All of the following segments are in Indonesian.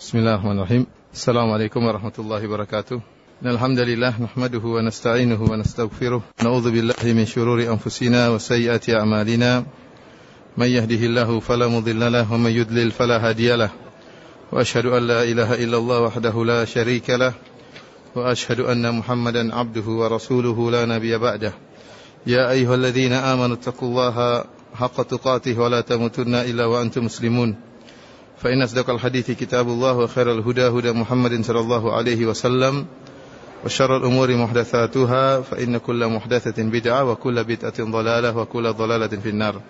بسم الله الرحمن الرحيم السلام عليكم ورحمة الله وبركاته إن الحمد لله نحمده ونستعينه ونستغفره نعوذ بالله من شرور أنفسنا وسيئات أعمالنا من يهده الله فلا مضل له ومن يضلل فلا هادي له وأشهد أن لا إله إلا الله وحده لا شريك له وأشهد أن محمدا عبده ورسوله لا نبي بعده يا أيها الذين آمنوا اتقوا الله حق تقاته ولا تموتن إلا وأنتم مسلمون فإن أصدق الحديث كتاب الله وخير الهدى هدى محمد صلى الله عليه وسلم وشر الأمور محدثاتها فإن كل محدثة بدعة وكل بدعة ضلالة وكل ضلالة في النار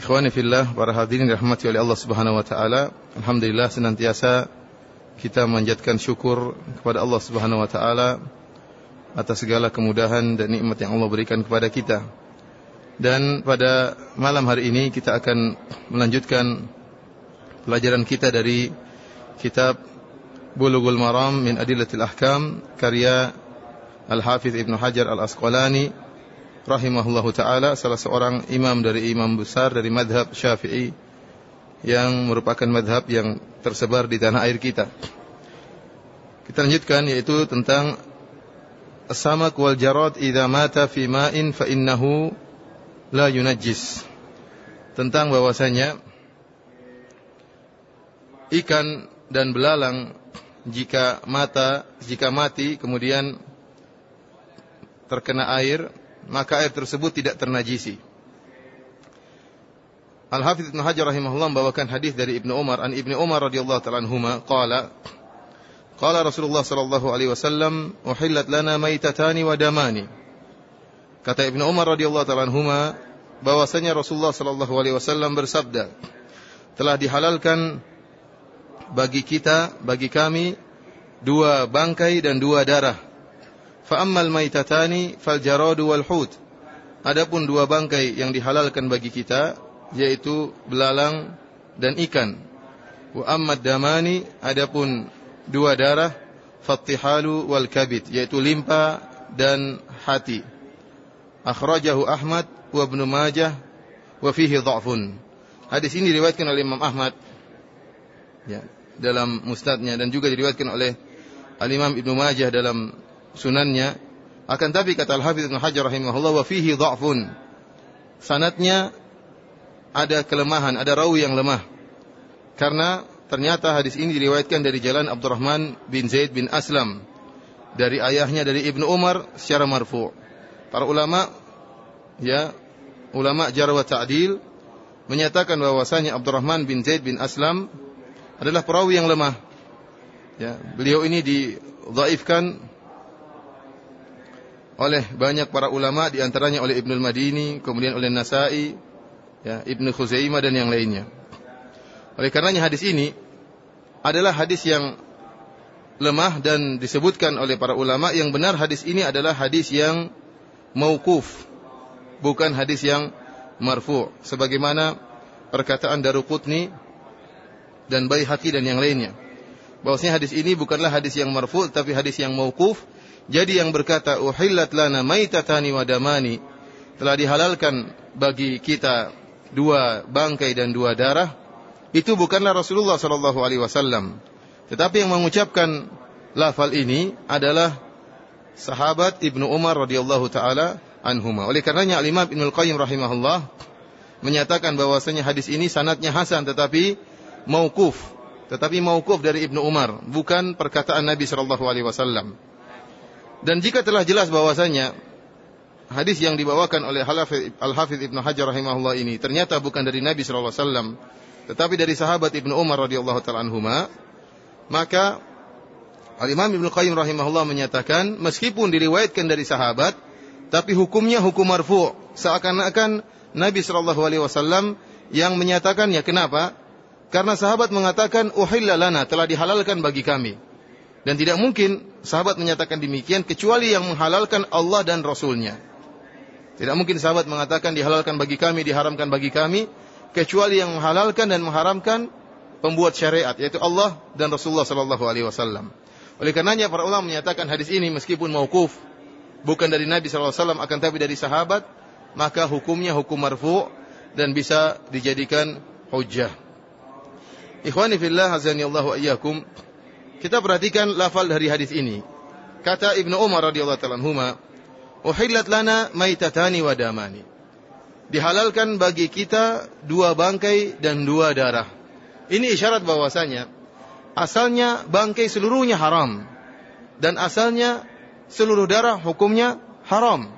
Ikhwani fillah, para hadirin rahmati oleh Allah Subhanahu wa taala. Alhamdulillah senantiasa kita menjadikan syukur kepada Allah Subhanahu wa taala atas segala kemudahan dan nikmat yang Allah berikan kepada kita. Dan pada malam hari ini kita akan melanjutkan pelajaran kita dari kitab Bulughul Maram min Adillatil Ahkam karya Al-Hafiz Ibnu Hajar Al-Asqalani rahimahullahu taala salah seorang imam dari imam besar dari madhab Syafi'i yang merupakan madhab yang tersebar di tanah air kita. Kita lanjutkan yaitu tentang samak wal jarad idza mata fi ma'in fa innahu la yunajjis. Tentang bahwasanya ikan dan belalang jika mata jika mati kemudian terkena air maka air tersebut tidak ternajisi. Al-Hafidz Ibnu Hajar rahimahullah membawakan hadis dari Ibnu Umar an Ibnu Umar radhiyallahu ta'ala anhuma qala qala Rasulullah sallallahu alaihi wasallam uhillat lana maitatani wa damani. Kata Ibnu Umar radhiyallahu ta'ala anhuma bahwasanya Rasulullah sallallahu alaihi wasallam bersabda telah dihalalkan bagi kita bagi kami dua bangkai dan dua darah Fa ammal maitatani fal jaradu wal hut. Adapun dua bangkai yang dihalalkan bagi kita yaitu belalang dan ikan. Wa ammad damani adapun dua darah fattihalu wal kabid yaitu limpa dan hati. Akhrajahu Ahmad wa Ibnu Majah wa fihi dha'fun. Hadis ini diriwayatkan oleh Imam Ahmad ya, dalam musnadnya dan juga diriwayatkan oleh Al-Imam Ibnu Majah dalam sunannya. Akan tapi kata Al-Hafidz Ibnu Hajar rahimahullah wa fihi dha'fun. Sanatnya ada kelemahan ada rawi yang lemah. Karena ternyata hadis ini diriwayatkan dari jalan Abdurrahman bin Zaid bin Aslam dari ayahnya dari Ibnu Umar secara marfu para ulama ya ulama jarh wa ta'dil menyatakan bahwasanya Abdurrahman bin Zaid bin Aslam adalah perawi yang lemah ya beliau ini didhaifkan oleh banyak para ulama di antaranya oleh Ibnu Madini, kemudian oleh Nasai, ya, Ibnu Khuzaimah dan yang lainnya. Oleh karenanya hadis ini adalah hadis yang lemah dan disebutkan oleh para ulama yang benar hadis ini adalah hadis yang mauquf, bukan hadis yang marfu sebagaimana perkataan Daruqutni dan Baihaqi dan yang lainnya. Bahwasanya hadis ini bukanlah hadis yang marfu tapi hadis yang mauquf jadi yang berkata uhillat lana maitatani wa damani telah dihalalkan bagi kita dua bangkai dan dua darah itu bukanlah Rasulullah sallallahu alaihi wasallam. Tetapi yang mengucapkan lafal ini adalah sahabat Ibnu Umar radhiyallahu taala anhuma. Oleh karenanya Al-Imam Ibnu Qayyim rahimahullah menyatakan bahwasanya hadis ini sanatnya hasan tetapi mauquf, tetapi mauquf dari Ibnu Umar, bukan perkataan Nabi sallallahu alaihi wasallam. Dan jika telah jelas bahwasanya hadis yang dibawakan oleh Al-Hafidh Ibnu Hajar rahimahullah ini ternyata bukan dari Nabi sallallahu alaihi wasallam tetapi dari sahabat Ibnu Umar radhiyallahu taala anhuma maka Al-Imam Ibnu Qayyim rahimahullah menyatakan meskipun diriwayatkan dari sahabat tapi hukumnya hukum marfu seakan-akan Nabi sallallahu alaihi wasallam yang menyatakannya kenapa? Karena sahabat mengatakan uhilla lana telah dihalalkan bagi kami. Dan tidak mungkin sahabat menyatakan demikian kecuali yang menghalalkan Allah dan Rasulnya. Tidak mungkin sahabat mengatakan dihalalkan bagi kami, diharamkan bagi kami, kecuali yang menghalalkan dan mengharamkan pembuat syariat, yaitu Allah dan Rasulullah Sallallahu Alaihi Wasallam. Oleh karenanya para ulama menyatakan hadis ini meskipun mauquf, bukan dari Nabi Sallallahu Alaihi Wasallam akan tapi dari sahabat, maka hukumnya hukum marfu dan bisa dijadikan hujjah. Ikhwani fillah azani Allah iyyakum. Kita perhatikan lafal dari hadis ini. Kata Ibnu Umar radhiyallahu taala anhuma, "Uhillat lana maitatani wa damani." Dihalalkan bagi kita dua bangkai dan dua darah. Ini isyarat bahwasanya asalnya bangkai seluruhnya haram dan asalnya seluruh darah hukumnya haram.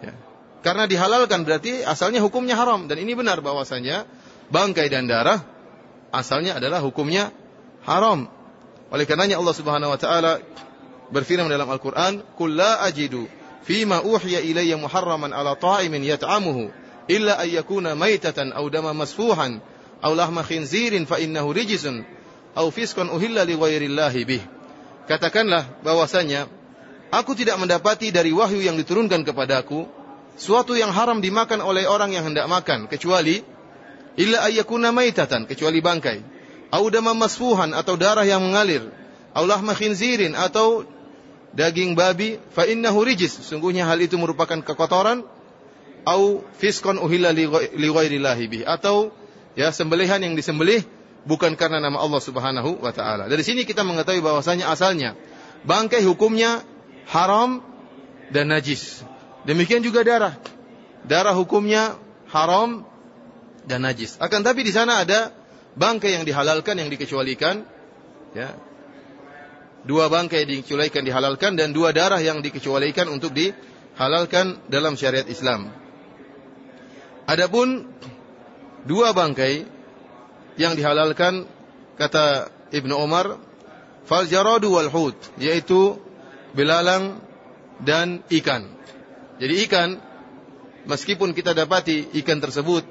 Ya. Karena dihalalkan berarti asalnya hukumnya haram dan ini benar bahwasanya bangkai dan darah asalnya adalah hukumnya haram. Oleh karenanya Allah Subhanahu wa taala berfirman dalam Al-Qur'an, "Qul la ajidu fima uhiya ilayya muharraman ala ta'imin yat'amuhu illa an yakuna maitatan aw dama masfuhan aw lahma khinzirin fa innahu rijsun aw fisqan uhilla li ghairillahi bih." Katakanlah bahwasanya aku tidak mendapati dari wahyu yang diturunkan kepadaku suatu yang haram dimakan oleh orang yang hendak makan kecuali illa ayyakuna maitatan kecuali bangkai. Au dama masfuhan atau darah yang mengalir. Au lahma khinzirin atau daging babi fa innahu rijis. Sungguhnya hal itu merupakan kekotoran. Au fiskon uhilla li ghairillahi bih. Atau ya sembelihan yang disembelih bukan karena nama Allah Subhanahu wa taala. Dari sini kita mengetahui bahwasanya asalnya bangkai hukumnya haram dan najis. Demikian juga darah. Darah hukumnya haram dan najis. Akan tapi di sana ada bangkai yang dihalalkan yang dikecualikan ya. Dua bangkai yang dikecualikan dihalalkan dan dua darah yang dikecualikan untuk dihalalkan dalam syariat Islam. Adapun dua bangkai yang dihalalkan kata Ibnu Umar fal jaradu wal yaitu belalang dan ikan. Jadi ikan meskipun kita dapati ikan tersebut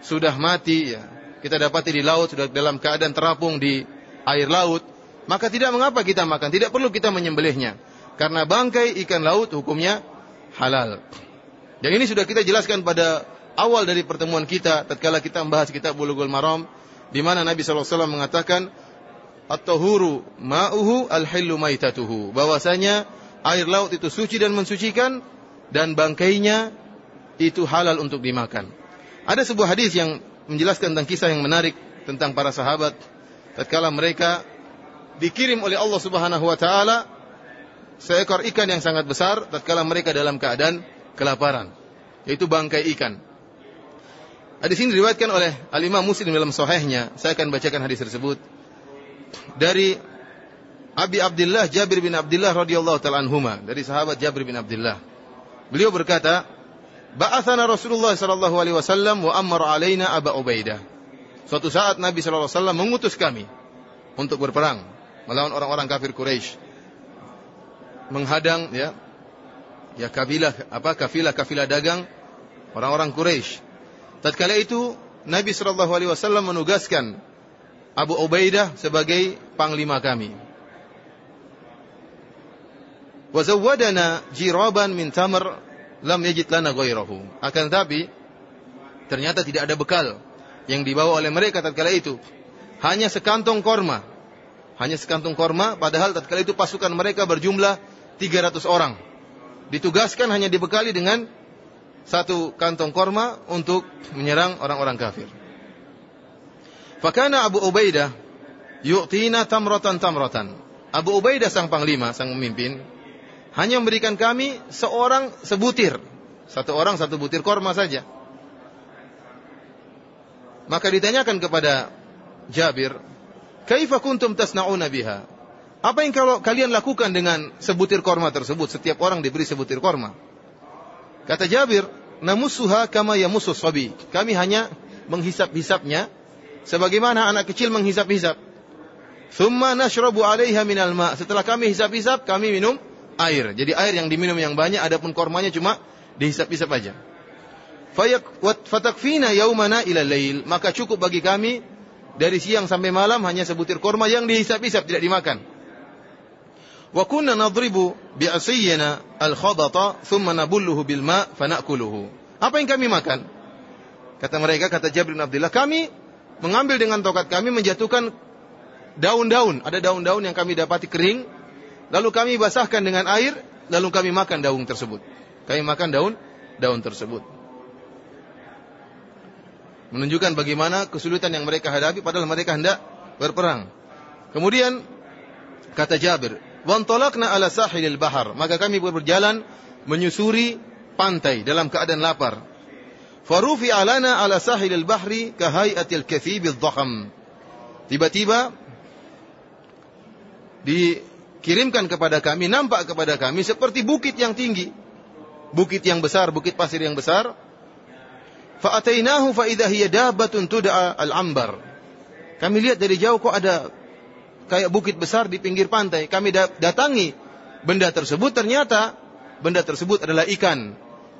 sudah mati ya. Kita dapati di laut sudah dalam keadaan terapung di air laut, maka tidak mengapa kita makan, tidak perlu kita menyembelihnya. Karena bangkai ikan laut hukumnya halal. Dan ini sudah kita jelaskan pada awal dari pertemuan kita tatkala kita membahas kitab Bulughul Maram di mana Nabi SAW mengatakan at-tahuru ma'uhu al-hillu maitatuhu bahwasanya air laut itu suci dan mensucikan dan bangkainya itu halal untuk dimakan. Ada sebuah hadis yang menjelaskan tentang kisah yang menarik tentang para sahabat tatkala mereka dikirim oleh Allah Subhanahu wa taala seekor ikan yang sangat besar tatkala mereka dalam keadaan kelaparan yaitu bangkai ikan. Hadis ini diriwayatkan oleh Al-Imam Muslim dalam sahihnya. Saya akan bacakan hadis tersebut dari Abi Abdullah Jabir bin Abdullah radhiyallahu taala anhuma dari sahabat Jabir bin Abdullah. Beliau berkata, Ba'athana Rasulullah sallallahu alaihi wasallam wa amara alaina Aba Ubaidah. Suatu saat Nabi sallallahu alaihi wasallam mengutus kami untuk berperang melawan orang-orang kafir Quraisy. Menghadang ya ya kafilah apa kafilah-kafilah dagang orang-orang Quraisy. Tatkala itu Nabi sallallahu alaihi wasallam menugaskan Abu Ubaidah sebagai panglima kami. Wa zawwadana jiraban min tamr lam yajid lana ghairahu. Akan tetapi ternyata tidak ada bekal yang dibawa oleh mereka tatkala itu. Hanya sekantong korma. Hanya sekantong korma padahal tatkala itu pasukan mereka berjumlah 300 orang. Ditugaskan hanya dibekali dengan satu kantong korma untuk menyerang orang-orang kafir. Fakana Abu Ubaidah yu'tina tamratan tamratan. Abu Ubaidah sang panglima, sang pemimpin, hanya memberikan kami seorang sebutir. Satu orang satu butir korma saja. Maka ditanyakan kepada Jabir, "Kaifa kuntum tasna'una biha?" Apa yang kalau kalian lakukan dengan sebutir korma tersebut? Setiap orang diberi sebutir korma. Kata Jabir, "Namusuha kama yamusus sabi." Kami hanya menghisap-hisapnya sebagaimana anak kecil menghisap-hisap. Thumma nashrabu 'alaiha minal ma'. Setelah kami hisap-hisap, kami minum air. Jadi air yang diminum yang banyak, adapun kormanya cuma dihisap-hisap aja. Fatakfina yaumana ila lail. Maka cukup bagi kami dari siang sampai malam hanya sebutir korma yang dihisap-hisap tidak dimakan. Wa kunna nadribu bi'asiyyina al-khadata thumma nabulluhu bil ma' fanakuluhu. Apa yang kami makan? Kata mereka, kata Jabir bin Abdullah, kami mengambil dengan tokat kami menjatuhkan daun-daun. Ada daun-daun yang kami dapati kering, Lalu kami basahkan dengan air, lalu kami makan daun tersebut. Kami makan daun daun tersebut. Menunjukkan bagaimana kesulitan yang mereka hadapi padahal mereka hendak berperang. Kemudian kata Jabir, "Wantolakna ala sahilil bahar." Maka kami berjalan menyusuri pantai dalam keadaan lapar. Farufi alana ala sahilil bahri kahayatil kathibil dhaham. Tiba-tiba dikirimkan kepada kami, nampak kepada kami seperti bukit yang tinggi. Bukit yang besar, bukit pasir yang besar. Fa'atainahu fa'idha hiya al-ambar. Kami lihat dari jauh kok ada kayak bukit besar di pinggir pantai. Kami datangi benda tersebut, ternyata benda tersebut adalah ikan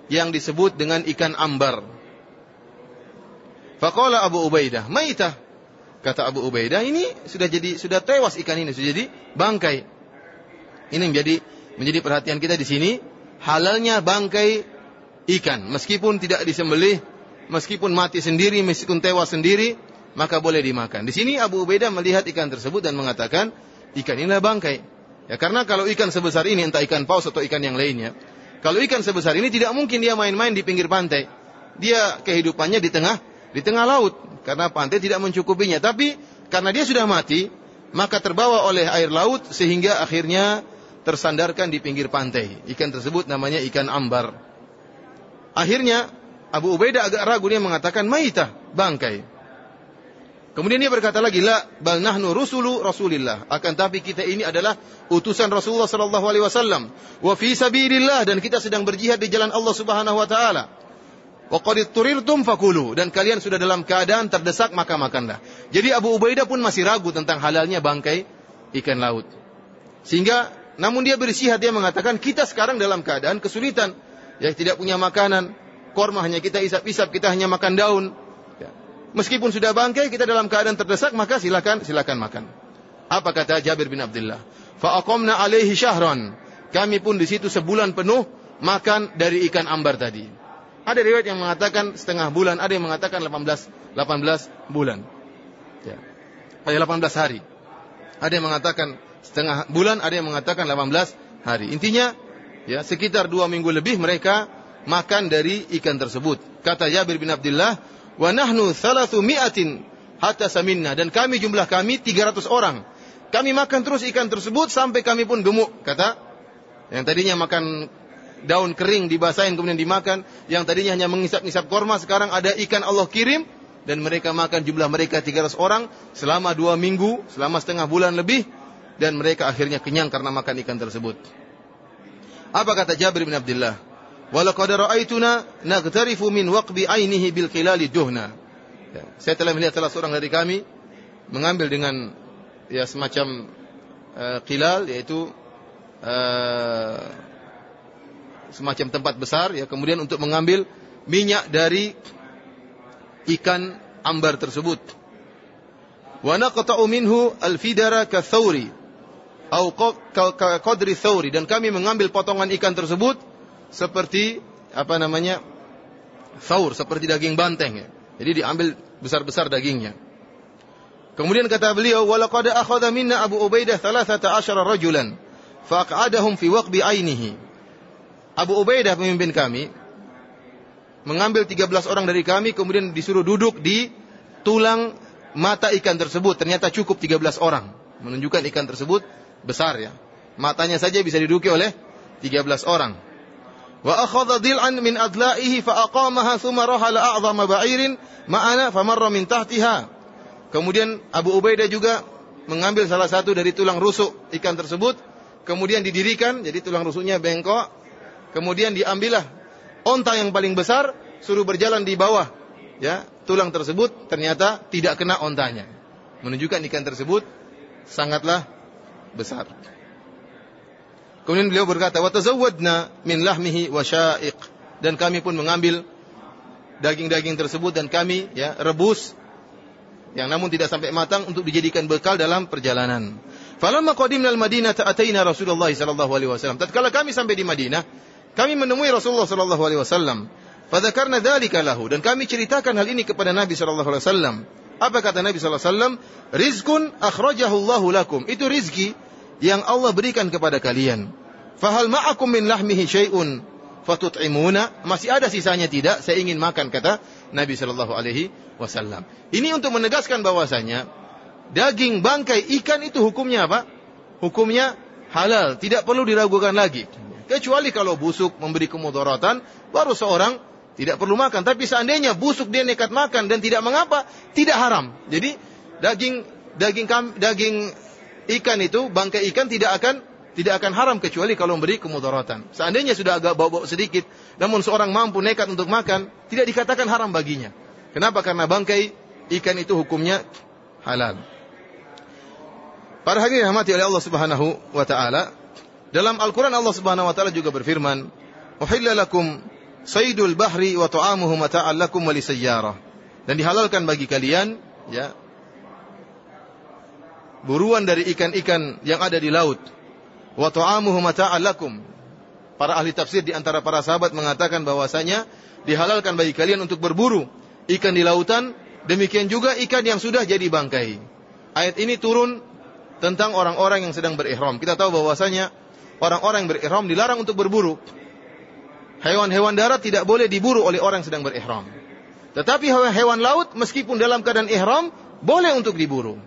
yang disebut dengan ikan ambar. Faqala Abu Ubaidah, "Maitah." Kata Abu Ubaidah, ini sudah jadi sudah tewas ikan ini, sudah jadi bangkai. Ini menjadi menjadi perhatian kita di sini, halalnya bangkai ikan meskipun tidak disembelih meskipun mati sendiri, meskipun tewas sendiri, maka boleh dimakan. Di sini Abu Ubaidah melihat ikan tersebut dan mengatakan, ikan inilah bangkai. Ya karena kalau ikan sebesar ini, entah ikan paus atau ikan yang lainnya, kalau ikan sebesar ini tidak mungkin dia main-main di pinggir pantai. Dia kehidupannya di tengah di tengah laut karena pantai tidak mencukupinya. Tapi karena dia sudah mati, maka terbawa oleh air laut sehingga akhirnya tersandarkan di pinggir pantai. Ikan tersebut namanya ikan ambar. Akhirnya Abu Ubaidah agak ragu dia mengatakan maitah, bangkai. Kemudian dia berkata lagi, la bal nahnu rusulu Rasulillah. Akan tapi kita ini adalah utusan Rasulullah sallallahu alaihi wasallam. Wa fi sabilillah dan kita sedang berjihad di jalan Allah Subhanahu wa taala. Wa qad turirtum fakulu dan kalian sudah dalam keadaan terdesak maka makanlah. Jadi Abu Ubaidah pun masih ragu tentang halalnya bangkai ikan laut. Sehingga namun dia bersihat dia mengatakan kita sekarang dalam keadaan kesulitan, ya tidak punya makanan, korma hanya kita isap-isap, kita hanya makan daun. Meskipun sudah bangkai, kita dalam keadaan terdesak, maka silakan silakan makan. Apa kata Jabir bin Abdullah? Fa'aqamna alaihi syahran. Kami pun di situ sebulan penuh makan dari ikan ambar tadi. Ada riwayat yang mengatakan setengah bulan, ada yang mengatakan 18 18 bulan. Ya. 18 hari. Ada yang mengatakan setengah bulan, ada yang mengatakan 18 hari. Intinya ya sekitar dua minggu lebih mereka makan dari ikan tersebut. Kata Jabir bin Abdullah, "Wa nahnu thalathu mi'atin hatta saminna." Dan kami jumlah kami 300 orang. Kami makan terus ikan tersebut sampai kami pun gemuk, kata. Yang tadinya makan daun kering dibasahin kemudian dimakan, yang tadinya hanya mengisap-isap korma, sekarang ada ikan Allah kirim dan mereka makan jumlah mereka 300 orang selama dua minggu, selama setengah bulan lebih dan mereka akhirnya kenyang karena makan ikan tersebut. Apa kata Jabir bin Abdullah? Walaqad ra'aituna naghtarifu min waqbi ainihi bil qilali duhna. Ya, saya telah melihat salah seorang dari kami mengambil dengan ya semacam uh, yaitu uh, semacam tempat besar ya kemudian untuk mengambil minyak dari ikan ambar tersebut. Wa naqta'u minhu al-fidara ka thawri atau qadri thawri dan kami mengambil potongan ikan tersebut seperti apa namanya saur seperti daging banteng ya. Jadi diambil besar-besar dagingnya. Kemudian kata beliau, "Walaqad akhadha minna Abu Ubaidah 13 rajulan faq'adahum fi waqbi ainihi." Abu Ubaidah pemimpin kami mengambil 13 orang dari kami kemudian disuruh duduk di tulang mata ikan tersebut. Ternyata cukup 13 orang. Menunjukkan ikan tersebut besar ya. Matanya saja bisa diduduki oleh 13 orang. Dil'an min adla'ihi fa aqamaha thumma rahala a'zama ba'irin ma'ana famarra min tahtiha. Kemudian Abu Ubaidah juga mengambil salah satu dari tulang rusuk ikan tersebut, kemudian didirikan, jadi tulang rusuknya bengkok, kemudian diambillah onta yang paling besar, suruh berjalan di bawah, ya tulang tersebut ternyata tidak kena ontanya, menunjukkan ikan tersebut sangatlah besar. Kemudian beliau berkata, "Wa tazawwadna min lahmihi wa sya'iq." Dan kami pun mengambil daging-daging tersebut dan kami ya rebus yang namun tidak sampai matang untuk dijadikan bekal dalam perjalanan. Falamma qadimna al-Madinah ta'ataina Rasulullah sallallahu alaihi wasallam. Tatkala kami sampai di Madinah, kami menemui Rasulullah sallallahu alaihi wasallam. Fadzakarna dzalika lahu dan kami ceritakan hal ini kepada Nabi sallallahu alaihi wasallam. Apa kata Nabi sallallahu alaihi wasallam? Rizqun akhrajahu Allahu lakum. Itu rizki yang Allah berikan kepada kalian. Fahal ma'akum min lahmihi syai'un fatut'imuna? Masih ada sisanya tidak? Saya ingin makan kata Nabi Shallallahu Alaihi Wasallam. Ini untuk menegaskan bahwasanya daging bangkai ikan itu hukumnya apa? Hukumnya halal, tidak perlu diragukan lagi. Kecuali kalau busuk memberi kemudaratan, baru seorang tidak perlu makan. Tapi seandainya busuk dia nekat makan dan tidak mengapa, tidak haram. Jadi daging daging daging ikan itu bangkai ikan tidak akan tidak akan haram kecuali kalau memberi kemudaratan. Seandainya sudah agak bau-bau sedikit, namun seorang mampu nekat untuk makan, tidak dikatakan haram baginya. Kenapa? Karena bangkai ikan itu hukumnya halal. Para hadirin rahmati oleh Allah Subhanahu wa taala, dalam Al-Qur'an Allah Subhanahu wa taala juga berfirman, "Uhilla lakum saydul bahri wa ta'amuhu mata'an lakum wa lisayyarah." Dan dihalalkan bagi kalian ya buruan dari ikan-ikan yang ada di laut wa ta'amuhu mata'an lakum. Para ahli tafsir di antara para sahabat mengatakan bahwasanya dihalalkan bagi kalian untuk berburu ikan di lautan, demikian juga ikan yang sudah jadi bangkai. Ayat ini turun tentang orang-orang yang sedang berihram. Kita tahu bahwasanya orang-orang yang berihram dilarang untuk berburu. Hewan-hewan darat tidak boleh diburu oleh orang yang sedang berihram. Tetapi hewan laut meskipun dalam keadaan ihram boleh untuk diburu.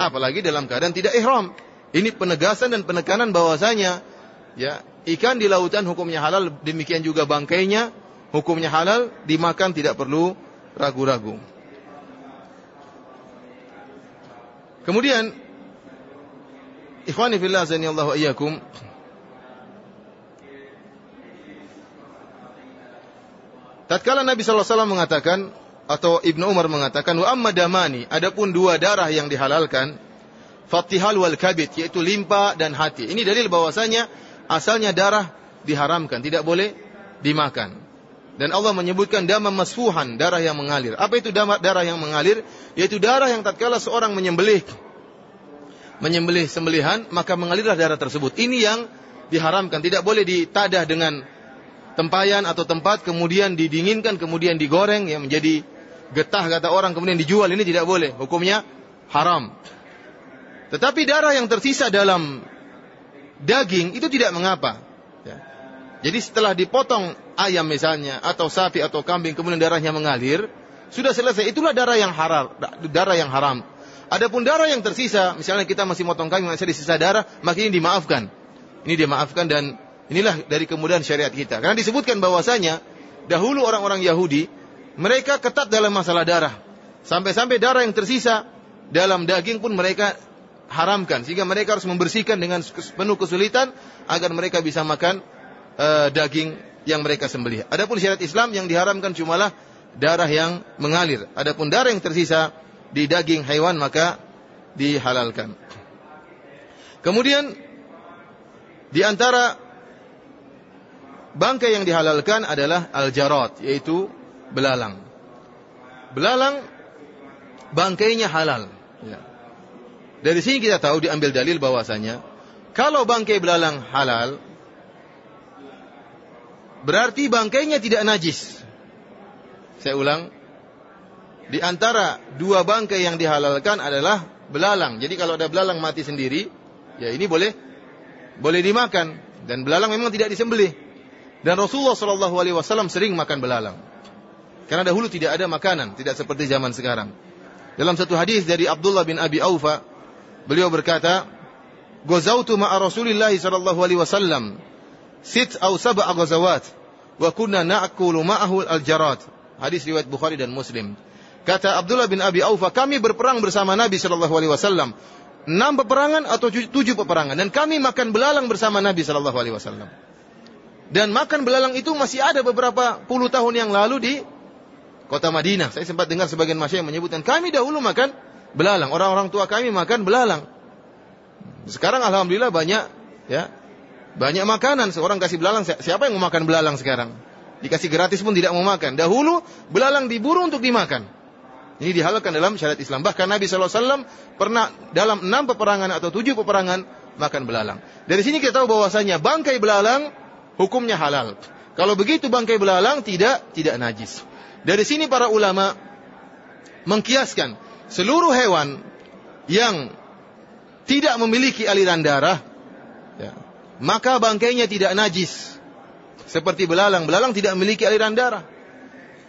Apalagi dalam keadaan tidak ihram. Ini penegasan dan penekanan bahwasanya ya ikan di lautan hukumnya halal, demikian juga bangkainya hukumnya halal, dimakan tidak perlu ragu-ragu. Kemudian ikhwani fillah Allah iyyakum Tatkala Nabi sallallahu alaihi wasallam mengatakan atau Ibnu Umar mengatakan wa amma damani adapun dua darah yang dihalalkan Fatihal wal kabit, yaitu limpa dan hati. Ini dalil bahwasanya asalnya darah diharamkan, tidak boleh dimakan. Dan Allah menyebutkan dama masfuhan, darah yang mengalir. Apa itu darah yang mengalir? Yaitu darah yang tatkala seorang menyembelih menyembelih sembelihan, maka mengalirlah darah tersebut. Ini yang diharamkan, tidak boleh ditadah dengan tempayan atau tempat kemudian didinginkan kemudian digoreng yang menjadi getah kata orang kemudian dijual ini tidak boleh hukumnya haram tetapi darah yang tersisa dalam daging itu tidak mengapa. Ya. Jadi setelah dipotong ayam misalnya atau sapi atau kambing kemudian darahnya mengalir, sudah selesai. Itulah darah yang haram, darah yang haram. Adapun darah yang tersisa, misalnya kita masih motong kambing masih sisa darah, maka ini dimaafkan. Ini dimaafkan dan inilah dari kemudahan syariat kita. Karena disebutkan bahwasanya dahulu orang-orang Yahudi mereka ketat dalam masalah darah. Sampai-sampai darah yang tersisa dalam daging pun mereka haramkan sehingga mereka harus membersihkan dengan penuh kesulitan agar mereka bisa makan uh, daging yang mereka sembelih. Adapun syariat Islam yang diharamkan cumalah darah yang mengalir. Adapun darah yang tersisa di daging hewan maka dihalalkan. Kemudian di antara bangkai yang dihalalkan adalah al-jarad yaitu belalang. Belalang bangkainya halal. Ya. Dari sini kita tahu diambil dalil bahwasanya kalau bangkai belalang halal berarti bangkainya tidak najis. Saya ulang, di antara dua bangkai yang dihalalkan adalah belalang. Jadi kalau ada belalang mati sendiri, ya ini boleh boleh dimakan dan belalang memang tidak disembelih. Dan Rasulullah Shallallahu Alaihi Wasallam sering makan belalang. Karena dahulu tidak ada makanan, tidak seperti zaman sekarang. Dalam satu hadis dari Abdullah bin Abi Aufa Beliau berkata, "Ghazawtu ma'a Rasulillah sallallahu alaihi wasallam sit aw sab'a ghazawat wa kunna na'kulu ma'ahu al-jarat." Hadis riwayat Bukhari dan Muslim. Kata Abdullah bin Abi Aufa, kami berperang bersama Nabi sallallahu alaihi wasallam. Enam peperangan atau tujuh peperangan dan kami makan belalang bersama Nabi sallallahu alaihi wasallam. Dan makan belalang itu masih ada beberapa puluh tahun yang lalu di kota Madinah. Saya sempat dengar sebagian masyarakat menyebutkan kami dahulu makan belalang. Orang-orang tua kami makan belalang. Sekarang alhamdulillah banyak ya. Banyak makanan seorang kasih belalang. Siapa yang mau makan belalang sekarang? Dikasih gratis pun tidak mau makan. Dahulu belalang diburu untuk dimakan. Ini dihalalkan dalam syariat Islam. Bahkan Nabi SAW pernah dalam enam peperangan atau tujuh peperangan makan belalang. Dari sini kita tahu bahwasanya bangkai belalang hukumnya halal. Kalau begitu bangkai belalang tidak tidak najis. Dari sini para ulama mengkiaskan seluruh hewan yang tidak memiliki aliran darah, ya, maka bangkainya tidak najis. Seperti belalang, belalang tidak memiliki aliran darah.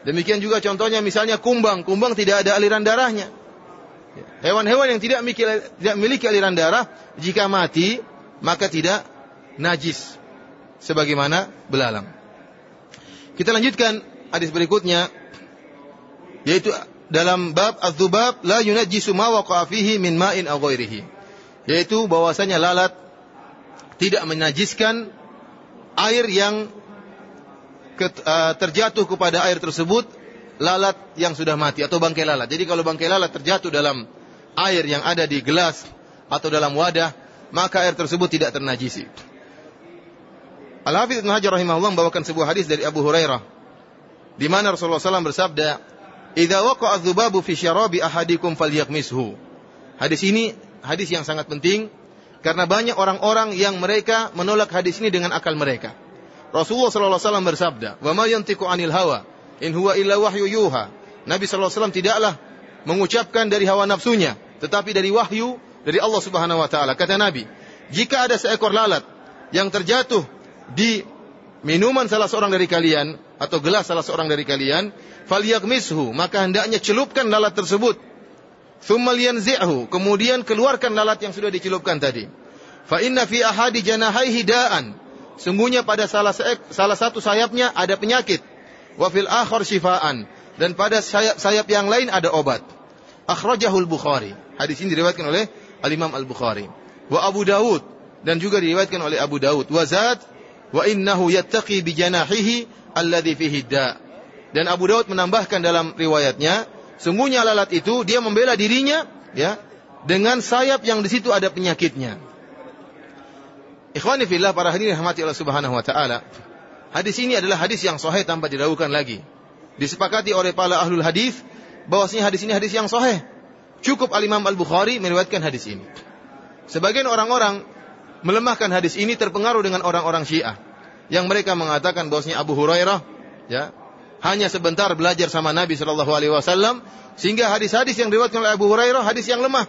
Demikian juga contohnya misalnya kumbang, kumbang tidak ada aliran darahnya. Hewan-hewan yang tidak memiliki, tidak memiliki aliran darah, jika mati maka tidak najis, sebagaimana belalang. Kita lanjutkan hadis berikutnya, yaitu dalam bab az-zubab la yunajjisu ma waqa'a fihi min ma'in aw ghairihi. Yaitu bahwasanya lalat tidak menajiskan air yang uh, terjatuh kepada air tersebut lalat yang sudah mati atau bangkai lalat. Jadi kalau bangkai lalat terjatuh dalam air yang ada di gelas atau dalam wadah, maka air tersebut tidak ternajisi. Al-Hafidz Ibnu Hajar rahimahullah membawakan sebuah hadis dari Abu Hurairah di mana Rasulullah SAW bersabda, "Idza waqa'a dzubabu fi syarabi ahadikum falyaqmishu." Hadis ini hadis yang sangat penting karena banyak orang-orang yang mereka menolak hadis ini dengan akal mereka. Rasulullah SAW bersabda, "Wa ma yantiqu 'anil hawa in huwa illa wahyu yuha." Nabi SAW tidaklah mengucapkan dari hawa nafsunya, tetapi dari wahyu dari Allah Subhanahu wa taala. Kata Nabi, jika ada seekor lalat yang terjatuh di minuman salah seorang dari kalian atau gelas salah seorang dari kalian, falyakmishu, maka hendaknya celupkan lalat tersebut. Thumma liyanzi'hu, kemudian keluarkan lalat yang sudah dicelupkan tadi. Fa inna fi ahadi janahaihi da'an. Sungguhnya pada salah, salah satu sayapnya ada penyakit. Wa fil akhar shifaan. Dan pada sayap-sayap yang lain ada obat. Akhrajahul Bukhari. Hadis ini diriwayatkan oleh Al-Imam Al-Bukhari. Wa Abu Dawud. Dan juga diriwayatkan oleh Abu Dawud. Wa Zad wa innahu yattaqi bi janahihi alladhi fihi da. Dan Abu Daud menambahkan dalam riwayatnya, sungguhnya lalat itu dia membela dirinya ya dengan sayap yang di situ ada penyakitnya. Ikhwani fillah para hadirin rahmati Allah Subhanahu wa taala. Hadis ini adalah hadis yang sahih tanpa diragukan lagi. Disepakati oleh para ahlul hadis bahwasanya hadis ini hadis yang sahih. Cukup Al Imam Al Bukhari meriwayatkan hadis ini. Sebagian orang-orang melemahkan hadis ini terpengaruh dengan orang-orang Syiah yang mereka mengatakan bahwasanya Abu Hurairah ya hanya sebentar belajar sama Nabi Shallallahu Alaihi Wasallam sehingga hadis-hadis yang diriwayatkan oleh Abu Hurairah hadis yang lemah.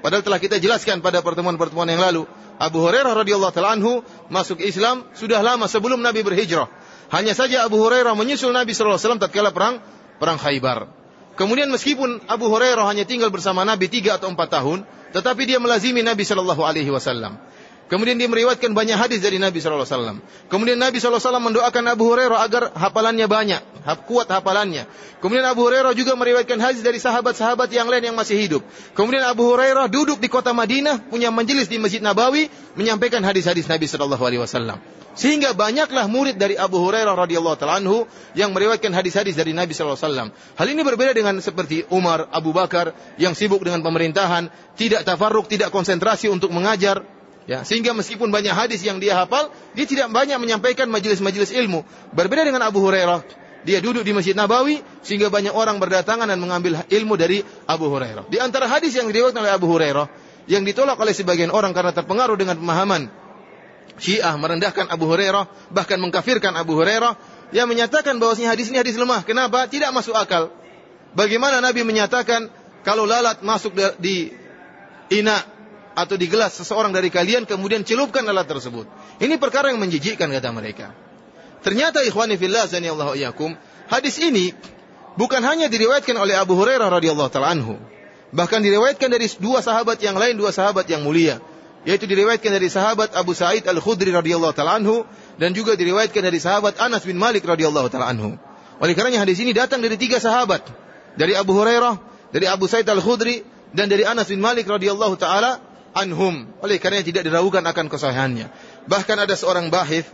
Padahal telah kita jelaskan pada pertemuan-pertemuan yang lalu, Abu Hurairah radhiyallahu taala anhu masuk Islam sudah lama sebelum Nabi berhijrah. Hanya saja Abu Hurairah menyusul Nabi sallallahu alaihi wasallam tatkala perang perang Khaybar. Kemudian meskipun Abu Hurairah hanya tinggal bersama Nabi tiga atau empat tahun, tetapi dia melazimi Nabi Shallallahu Alaihi Wasallam. Kemudian dia meriwayatkan banyak hadis dari Nabi Shallallahu Alaihi Wasallam. Kemudian Nabi Shallallahu Alaihi Wasallam mendoakan Abu Hurairah agar hafalannya banyak, kuat hafalannya. Kemudian Abu Hurairah juga meriwayatkan hadis dari sahabat-sahabat yang lain yang masih hidup. Kemudian Abu Hurairah duduk di kota Madinah, punya majelis di Masjid Nabawi, menyampaikan hadis-hadis Nabi Shallallahu Alaihi Wasallam. Sehingga banyaklah murid dari Abu Hurairah radhiyallahu taala anhu yang meriwayatkan hadis-hadis dari Nabi sallallahu alaihi wasallam. Hal ini berbeda dengan seperti Umar, Abu Bakar yang sibuk dengan pemerintahan, tidak tafarruk, tidak konsentrasi untuk mengajar, Ya, sehingga meskipun banyak hadis yang dia hafal, dia tidak banyak menyampaikan majelis-majelis ilmu. Berbeda dengan Abu Hurairah, dia duduk di Masjid Nabawi sehingga banyak orang berdatangan dan mengambil ilmu dari Abu Hurairah. Di antara hadis yang diriwayatkan oleh Abu Hurairah yang ditolak oleh sebagian orang karena terpengaruh dengan pemahaman Syiah merendahkan Abu Hurairah, bahkan mengkafirkan Abu Hurairah, yang menyatakan bahwasanya hadis ini hadis lemah. Kenapa? Tidak masuk akal. Bagaimana Nabi menyatakan kalau lalat masuk di ina atau di gelas seseorang dari kalian kemudian celupkan lalat tersebut. Ini perkara yang menjijikkan kata mereka. Ternyata ikhwani fillah Allah iyakum, hadis ini bukan hanya diriwayatkan oleh Abu Hurairah radhiyallahu taala anhu, bahkan diriwayatkan dari dua sahabat yang lain, dua sahabat yang mulia yaitu diriwayatkan dari sahabat Abu Sa'id Al-Khudri radhiyallahu taala anhu dan juga diriwayatkan dari sahabat Anas bin Malik radhiyallahu taala anhu. Oleh karenanya hadis ini datang dari tiga sahabat, dari Abu Hurairah, dari Abu Sa'id Al-Khudri dan dari Anas bin Malik radhiyallahu taala anhum. Oleh karenanya tidak diragukan akan kesahihannya. Bahkan ada seorang bahif,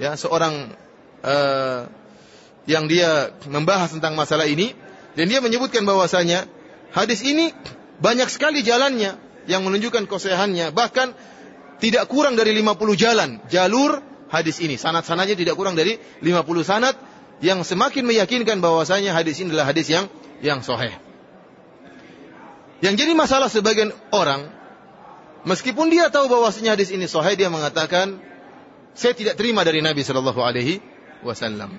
ya, seorang uh, yang dia membahas tentang masalah ini dan dia menyebutkan bahwasanya hadis ini banyak sekali jalannya yang menunjukkan kesahihannya. Bahkan tidak kurang dari 50 jalan jalur hadis ini. Sanat-sanatnya tidak kurang dari 50 sanat yang semakin meyakinkan bahwasanya hadis ini adalah hadis yang yang sahih. Yang jadi masalah sebagian orang meskipun dia tahu bahwasanya hadis ini sahih dia mengatakan saya tidak terima dari Nabi Shallallahu alaihi wasallam.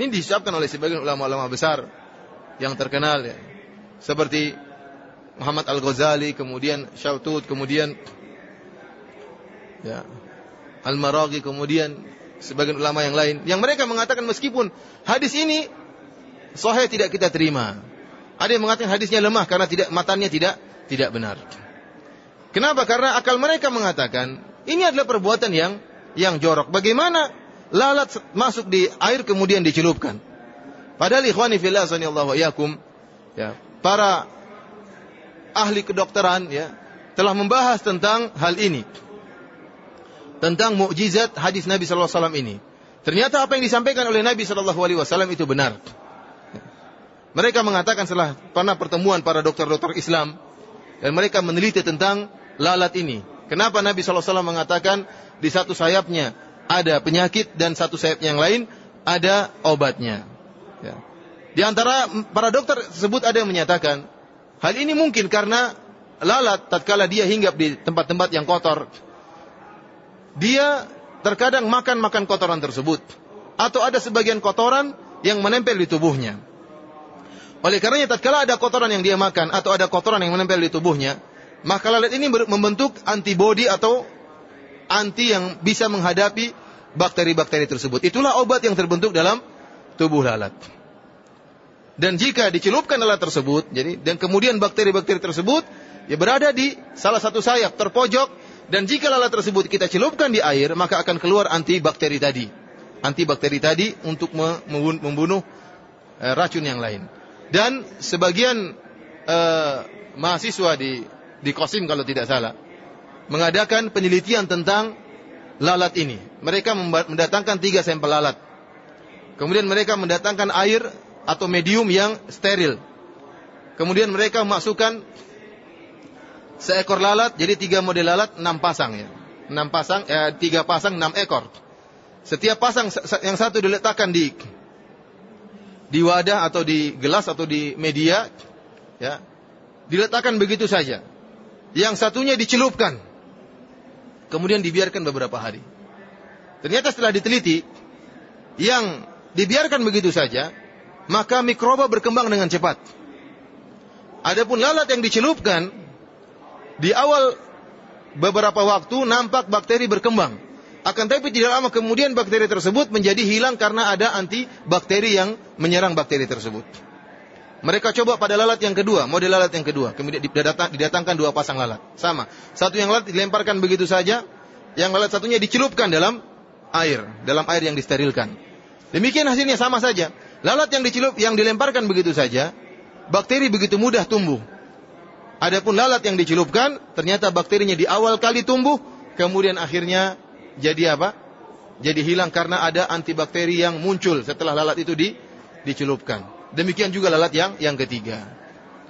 Ini disiapkan oleh sebagian ulama-ulama besar yang terkenal ya. Seperti Muhammad Al-Ghazali, kemudian Syautut, kemudian ya, Al-Maraghi, kemudian sebagian ulama yang lain. Yang mereka mengatakan meskipun hadis ini sahih tidak kita terima. Ada yang mengatakan hadisnya lemah karena tidak matanya tidak tidak benar. Kenapa? Karena akal mereka mengatakan ini adalah perbuatan yang yang jorok. Bagaimana lalat masuk di air kemudian dicelupkan? Padahal ikhwani fillah sanallahu yakum ya, para ahli kedokteran ya telah membahas tentang hal ini. Tentang mukjizat hadis Nabi sallallahu alaihi wasallam ini. Ternyata apa yang disampaikan oleh Nabi sallallahu alaihi wasallam itu benar. Mereka mengatakan setelah pernah pertemuan para dokter-dokter Islam dan mereka meneliti tentang lalat ini. Kenapa Nabi SAW mengatakan di satu sayapnya ada penyakit dan satu sayap yang lain ada obatnya. Ya. Di antara para dokter tersebut ada yang menyatakan hal ini mungkin karena lalat tatkala dia hinggap di tempat-tempat yang kotor, dia terkadang makan-makan kotoran tersebut atau ada sebagian kotoran yang menempel di tubuhnya. Oleh karenanya tatkala ada kotoran yang dia makan atau ada kotoran yang menempel di tubuhnya, maka lalat ini membentuk antibodi atau anti yang bisa menghadapi bakteri-bakteri tersebut. Itulah obat yang terbentuk dalam tubuh lalat. Dan jika dicelupkan lalat tersebut, jadi dan kemudian bakteri-bakteri tersebut ya berada di salah satu sayap terpojok dan jika lalat tersebut kita celupkan di air, maka akan keluar antibakteri tadi. Antibakteri tadi untuk membunuh eh, racun yang lain. Dan sebagian uh, mahasiswa di di Kosim kalau tidak salah mengadakan penelitian tentang lalat ini. Mereka mendatangkan tiga sampel lalat. Kemudian mereka mendatangkan air atau medium yang steril. Kemudian mereka memasukkan seekor lalat, jadi tiga model lalat, enam pasang ya. Enam pasang, eh, tiga pasang, enam ekor. Setiap pasang yang satu diletakkan di di wadah atau di gelas atau di media, ya, diletakkan begitu saja. Yang satunya dicelupkan, kemudian dibiarkan beberapa hari. Ternyata setelah diteliti, yang dibiarkan begitu saja, maka mikroba berkembang dengan cepat. Adapun lalat yang dicelupkan, di awal beberapa waktu nampak bakteri berkembang. Akan tapi tidak lama kemudian bakteri tersebut menjadi hilang karena ada antibakteri yang menyerang bakteri tersebut. Mereka coba pada lalat yang kedua, model lalat yang kedua. Kemudian didatangkan dua pasang lalat. Sama. Satu yang lalat dilemparkan begitu saja, yang lalat satunya dicelupkan dalam air, dalam air yang disterilkan. Demikian hasilnya sama saja. Lalat yang dicelup, yang dilemparkan begitu saja, bakteri begitu mudah tumbuh. Adapun lalat yang dicelupkan, ternyata bakterinya di awal kali tumbuh, kemudian akhirnya jadi apa? Jadi hilang karena ada antibakteri yang muncul setelah lalat itu di, dicelupkan. Demikian juga lalat yang yang ketiga.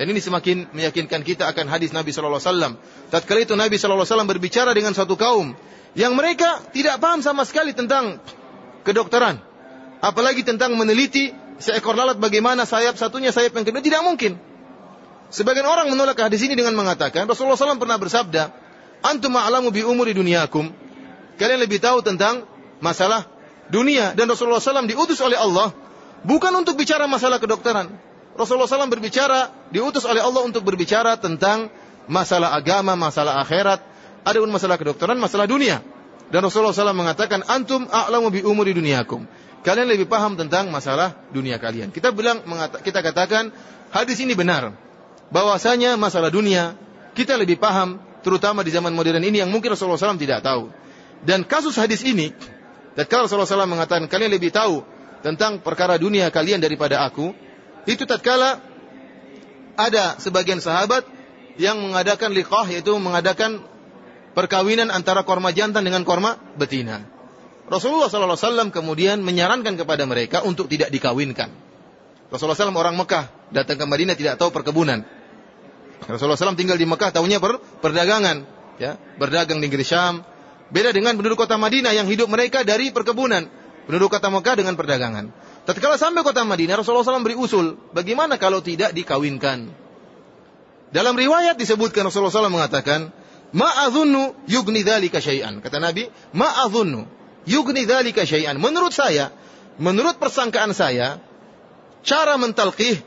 Dan ini semakin meyakinkan kita akan hadis Nabi Shallallahu Alaihi Wasallam. Tatkala itu Nabi Shallallahu Alaihi Wasallam berbicara dengan suatu kaum yang mereka tidak paham sama sekali tentang kedokteran, apalagi tentang meneliti seekor lalat bagaimana sayap satunya sayap yang kedua tidak mungkin. Sebagian orang menolak hadis ini dengan mengatakan Rasulullah SAW pernah bersabda, antum ma'alamu bi umuri duniakum Kalian lebih tahu tentang masalah dunia. Dan Rasulullah SAW diutus oleh Allah bukan untuk bicara masalah kedokteran. Rasulullah SAW berbicara, diutus oleh Allah untuk berbicara tentang masalah agama, masalah akhirat, ada pun masalah kedokteran, masalah dunia. Dan Rasulullah SAW mengatakan, antum a'lamu bi umuri duniakum. Kalian lebih paham tentang masalah dunia kalian. Kita bilang, kita katakan, hadis ini benar. Bahwasanya masalah dunia, kita lebih paham, terutama di zaman modern ini yang mungkin Rasulullah SAW tidak tahu. Dan kasus hadis ini, tatkala Rasulullah SAW mengatakan kalian lebih tahu tentang perkara dunia kalian daripada aku, itu tatkala ada sebagian sahabat yang mengadakan liqah yaitu mengadakan perkawinan antara korma jantan dengan korma betina. Rasulullah SAW kemudian menyarankan kepada mereka untuk tidak dikawinkan. Rasulullah SAW orang Mekah datang ke Madinah tidak tahu perkebunan. Rasulullah SAW tinggal di Mekah tahunya per, perdagangan, ya berdagang di negeri Syam, Beda dengan penduduk kota Madinah yang hidup mereka dari perkebunan. Penduduk kota Mekah dengan perdagangan. Tatkala sampai kota Madinah, Rasulullah SAW beri usul, bagaimana kalau tidak dikawinkan? Dalam riwayat disebutkan Rasulullah SAW mengatakan, Ma'adhunnu yugni dhalika syai'an. Kata Nabi, Ma'adhunnu yugni dhalika syai'an. Menurut saya, menurut persangkaan saya, cara mentalqih,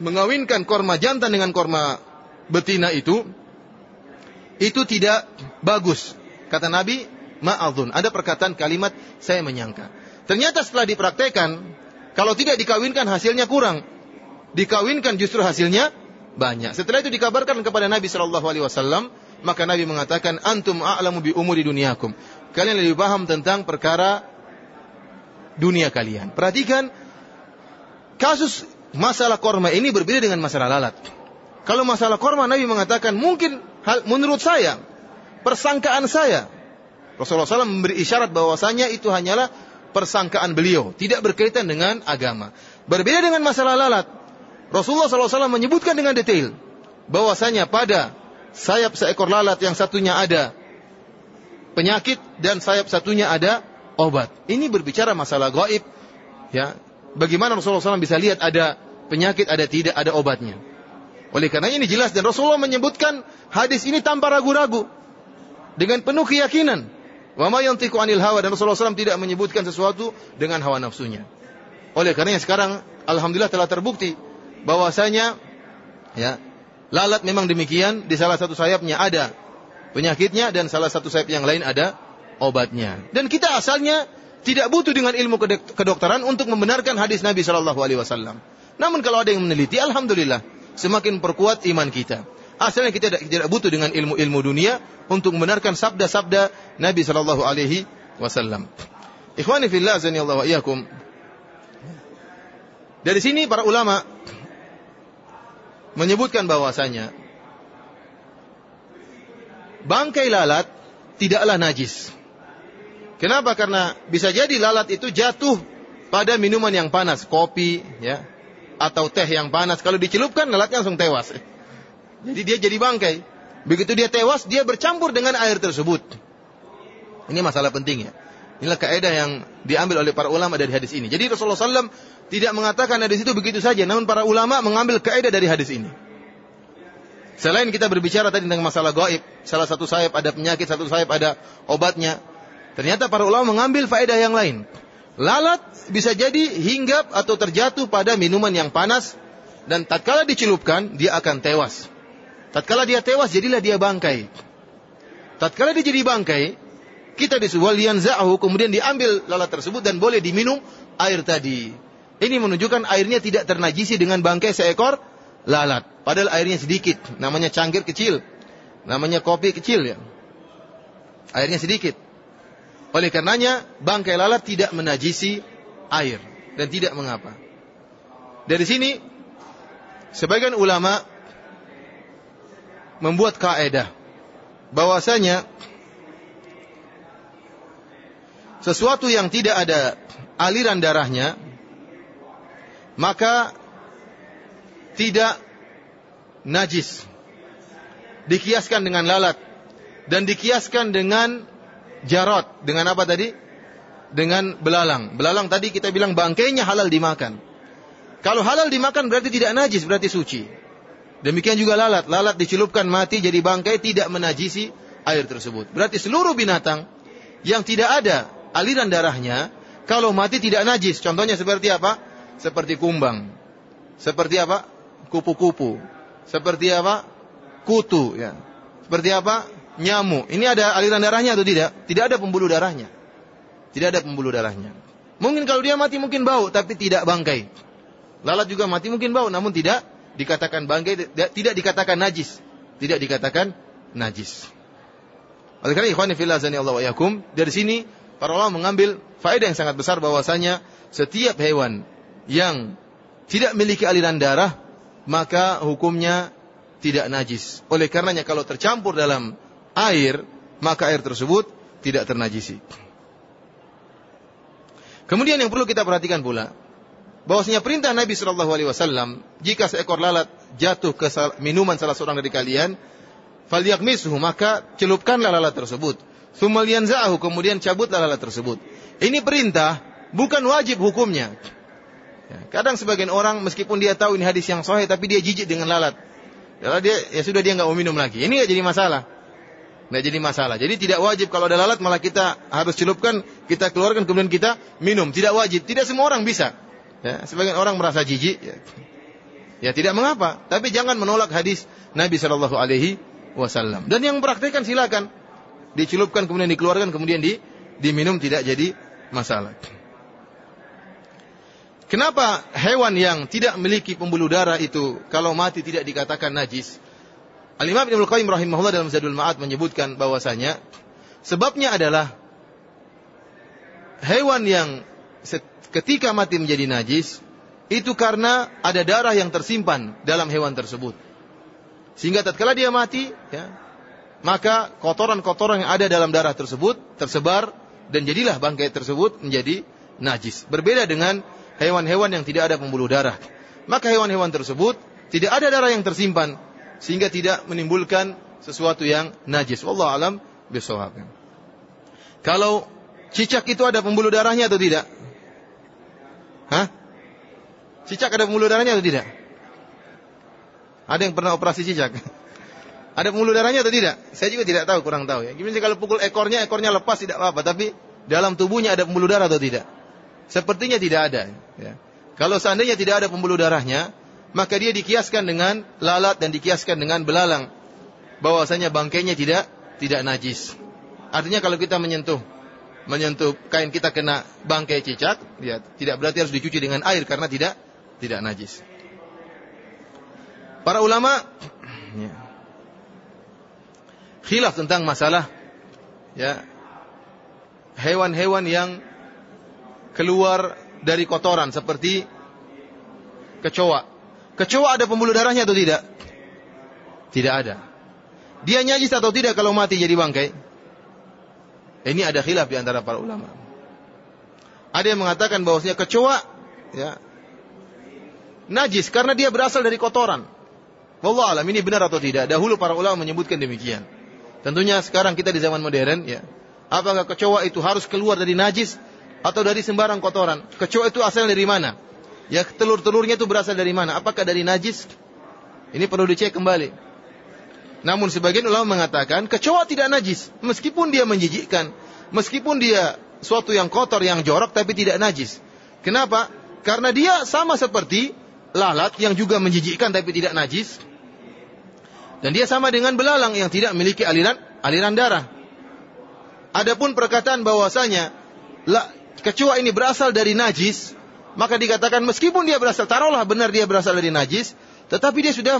mengawinkan korma jantan dengan korma betina itu, itu tidak bagus. Kata Nabi, ma'adhun. Ada perkataan kalimat, saya menyangka. Ternyata setelah dipraktekan, Kalau tidak dikawinkan hasilnya kurang. Dikawinkan justru hasilnya banyak. Setelah itu dikabarkan kepada Nabi Shallallahu Alaihi Wasallam, maka Nabi mengatakan, antum a'lamu bi umuri duniakum. Kalian lebih paham tentang perkara dunia kalian. Perhatikan kasus masalah korma ini berbeda dengan masalah lalat. Kalau masalah korma Nabi mengatakan mungkin hal, menurut saya persangkaan saya Rasulullah SAW memberi isyarat bahwasanya itu hanyalah persangkaan beliau, tidak berkaitan dengan agama. Berbeda dengan masalah lalat. Rasulullah SAW menyebutkan dengan detail bahwasanya pada sayap seekor lalat yang satunya ada penyakit dan sayap satunya ada obat. Ini berbicara masalah gaib. Ya, bagaimana Rasulullah SAW bisa lihat ada penyakit, ada tidak, ada obatnya. Oleh karena ini jelas dan Rasulullah menyebutkan hadis ini tanpa ragu-ragu dengan penuh keyakinan. Wa ma yantiqu anil hawa dan Rasulullah SAW tidak menyebutkan sesuatu dengan hawa nafsunya. Oleh karena sekarang alhamdulillah telah terbukti bahwasanya ya lalat memang demikian di salah satu sayapnya ada penyakitnya dan salah satu sayap yang lain ada obatnya. Dan kita asalnya tidak butuh dengan ilmu kedokteran untuk membenarkan hadis Nabi Shallallahu Alaihi Wasallam. Namun kalau ada yang meneliti, alhamdulillah semakin perkuat iman kita. Asalnya kita tidak, tidak butuh dengan ilmu-ilmu dunia untuk membenarkan sabda-sabda Nabi Shallallahu Alaihi Wasallam. Ikhwani fillah Allah wa iyyakum. Dari sini para ulama menyebutkan bahwasanya bangkai lalat tidaklah najis. Kenapa? Karena bisa jadi lalat itu jatuh pada minuman yang panas, kopi, ya, atau teh yang panas. Kalau dicelupkan, lalatnya langsung tewas. Jadi dia jadi bangkai. Begitu dia tewas, dia bercampur dengan air tersebut. Ini masalah penting ya. Inilah kaidah yang diambil oleh para ulama dari hadis ini. Jadi Rasulullah SAW tidak mengatakan hadis itu begitu saja, namun para ulama mengambil kaidah dari hadis ini. Selain kita berbicara tadi tentang masalah gaib, salah satu sayap ada penyakit, satu sayap ada obatnya. Ternyata para ulama mengambil faedah yang lain. Lalat bisa jadi hinggap atau terjatuh pada minuman yang panas dan tatkala dicelupkan dia akan tewas. Tatkala dia tewas, jadilah dia bangkai. Tatkala dia jadi bangkai, kita disuruh za'ahu, kemudian diambil lalat tersebut dan boleh diminum air tadi. Ini menunjukkan airnya tidak ternajisi dengan bangkai seekor lalat. Padahal airnya sedikit, namanya cangkir kecil. Namanya kopi kecil ya. Airnya sedikit. Oleh karenanya, bangkai lalat tidak menajisi air dan tidak mengapa. Dari sini, sebagian ulama membuat kaedah bahwasanya sesuatu yang tidak ada aliran darahnya maka tidak najis. Dikiaskan dengan lalat dan dikiaskan dengan jarot. Dengan apa tadi? Dengan belalang. Belalang tadi kita bilang bangkainya halal dimakan. Kalau halal dimakan berarti tidak najis berarti suci Demikian juga lalat. Lalat dicelupkan mati jadi bangkai tidak menajisi air tersebut. Berarti seluruh binatang yang tidak ada aliran darahnya, kalau mati tidak najis. Contohnya seperti apa? Seperti kumbang. Seperti apa? Kupu-kupu. Seperti apa? Kutu. Ya. Seperti apa? Nyamuk. Ini ada aliran darahnya atau tidak? Tidak ada pembuluh darahnya. Tidak ada pembuluh darahnya. Mungkin kalau dia mati mungkin bau, tapi tidak bangkai. Lalat juga mati mungkin bau, namun tidak dikatakan bangkai, tidak dikatakan najis. Tidak dikatakan najis. Oleh karena ikhwan fillah Allah wa yakum, dari sini para ulama mengambil faedah yang sangat besar bahwasanya setiap hewan yang tidak memiliki aliran darah maka hukumnya tidak najis. Oleh karenanya kalau tercampur dalam air maka air tersebut tidak ternajisi. Kemudian yang perlu kita perhatikan pula bahwasanya perintah Nabi Shallallahu Alaihi Wasallam jika seekor lalat jatuh ke minuman salah seorang dari kalian, falyakmisuhu maka celupkanlah lalat tersebut. Sumalian za'ahu kemudian cabutlah lalat tersebut. Ini perintah bukan wajib hukumnya. Ya, kadang sebagian orang meskipun dia tahu ini hadis yang sahih tapi dia jijik dengan lalat. Ya, dia ya sudah dia nggak mau minum lagi. Ini nggak jadi masalah. Nggak jadi masalah. Jadi tidak wajib kalau ada lalat malah kita harus celupkan, kita keluarkan kemudian kita minum. Tidak wajib. Tidak semua orang bisa. Ya, sebagian orang merasa jijik. Ya. ya tidak mengapa, tapi jangan menolak hadis Nabi Shallallahu Alaihi Wasallam. Dan yang praktekkan silakan, dicelupkan kemudian dikeluarkan kemudian di, diminum tidak jadi masalah. Kenapa hewan yang tidak memiliki pembuluh darah itu kalau mati tidak dikatakan najis? Al-Imam Ibnu Qayyim rahimahullah dalam Zadul Ma'ad menyebutkan bahwasanya sebabnya adalah hewan yang ketika mati menjadi najis itu karena ada darah yang tersimpan dalam hewan tersebut. Sehingga tatkala dia mati, ya, maka kotoran-kotoran yang ada dalam darah tersebut tersebar dan jadilah bangkai tersebut menjadi najis. Berbeda dengan hewan-hewan yang tidak ada pembuluh darah. Maka hewan-hewan tersebut tidak ada darah yang tersimpan sehingga tidak menimbulkan sesuatu yang najis. Wallahu alam bisawab. Kalau cicak itu ada pembuluh darahnya atau tidak? Hah? Cicak ada pembuluh darahnya atau tidak? Ada yang pernah operasi cicak? Ada pembuluh darahnya atau tidak? Saya juga tidak tahu, kurang tahu ya. Gimana kalau pukul ekornya, ekornya lepas tidak apa-apa, tapi dalam tubuhnya ada pembuluh darah atau tidak? Sepertinya tidak ada. Ya. Kalau seandainya tidak ada pembuluh darahnya, maka dia dikiaskan dengan lalat dan dikiaskan dengan belalang. Bahwasanya bangkainya tidak tidak najis. Artinya kalau kita menyentuh menyentuh kain kita kena bangkai cicak, ya tidak berarti harus dicuci dengan air karena tidak tidak najis. Para ulama ya, khilaf tentang masalah ya hewan-hewan yang keluar dari kotoran seperti kecoa. Kecoa ada pembuluh darahnya atau tidak? Tidak ada. Dia nyajis atau tidak kalau mati jadi bangkai? Ini ada khilaf di antara para ulama. Ada yang mengatakan bahwasanya kecoa ya najis karena dia berasal dari kotoran. Wallah alam ini benar atau tidak? Dahulu para ulama menyebutkan demikian. Tentunya sekarang kita di zaman modern ya. Apakah kecoa itu harus keluar dari najis atau dari sembarang kotoran. Kecoa itu asal dari mana? Ya telur-telurnya itu berasal dari mana? Apakah dari najis? Ini perlu dicek kembali. Namun sebagian ulama mengatakan kecoa tidak najis, meskipun dia menjijikkan, meskipun dia suatu yang kotor, yang jorok, tapi tidak najis. Kenapa? Karena dia sama seperti lalat yang juga menjijikkan tapi tidak najis. Dan dia sama dengan belalang yang tidak memiliki aliran aliran darah. Adapun perkataan bahwasanya kecoa ini berasal dari najis, maka dikatakan meskipun dia berasal, taruhlah benar dia berasal dari najis, tetapi dia sudah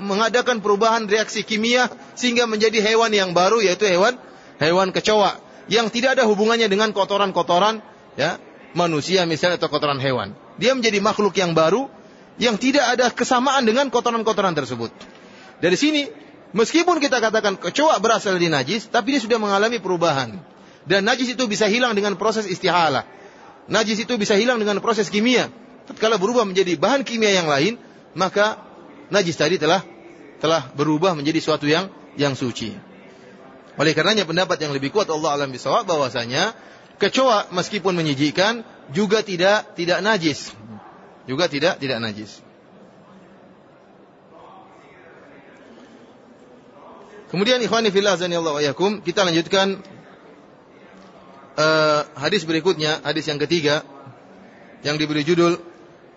mengadakan perubahan reaksi kimia sehingga menjadi hewan yang baru yaitu hewan hewan kecoa yang tidak ada hubungannya dengan kotoran-kotoran ya manusia misalnya atau kotoran hewan. Dia menjadi makhluk yang baru yang tidak ada kesamaan dengan kotoran-kotoran tersebut. Dari sini meskipun kita katakan kecoa berasal dari najis, tapi dia sudah mengalami perubahan. Dan najis itu bisa hilang dengan proses istihala. Najis itu bisa hilang dengan proses kimia. Kalau berubah menjadi bahan kimia yang lain, maka najis tadi telah telah berubah menjadi suatu yang yang suci. Oleh karenanya pendapat yang lebih kuat Allah alam bisawab bahwasanya kecoa meskipun menyijikkan juga tidak tidak najis. Juga tidak tidak najis. Kemudian ikhwani fillah Allah wa kita lanjutkan uh, hadis berikutnya, hadis yang ketiga yang diberi judul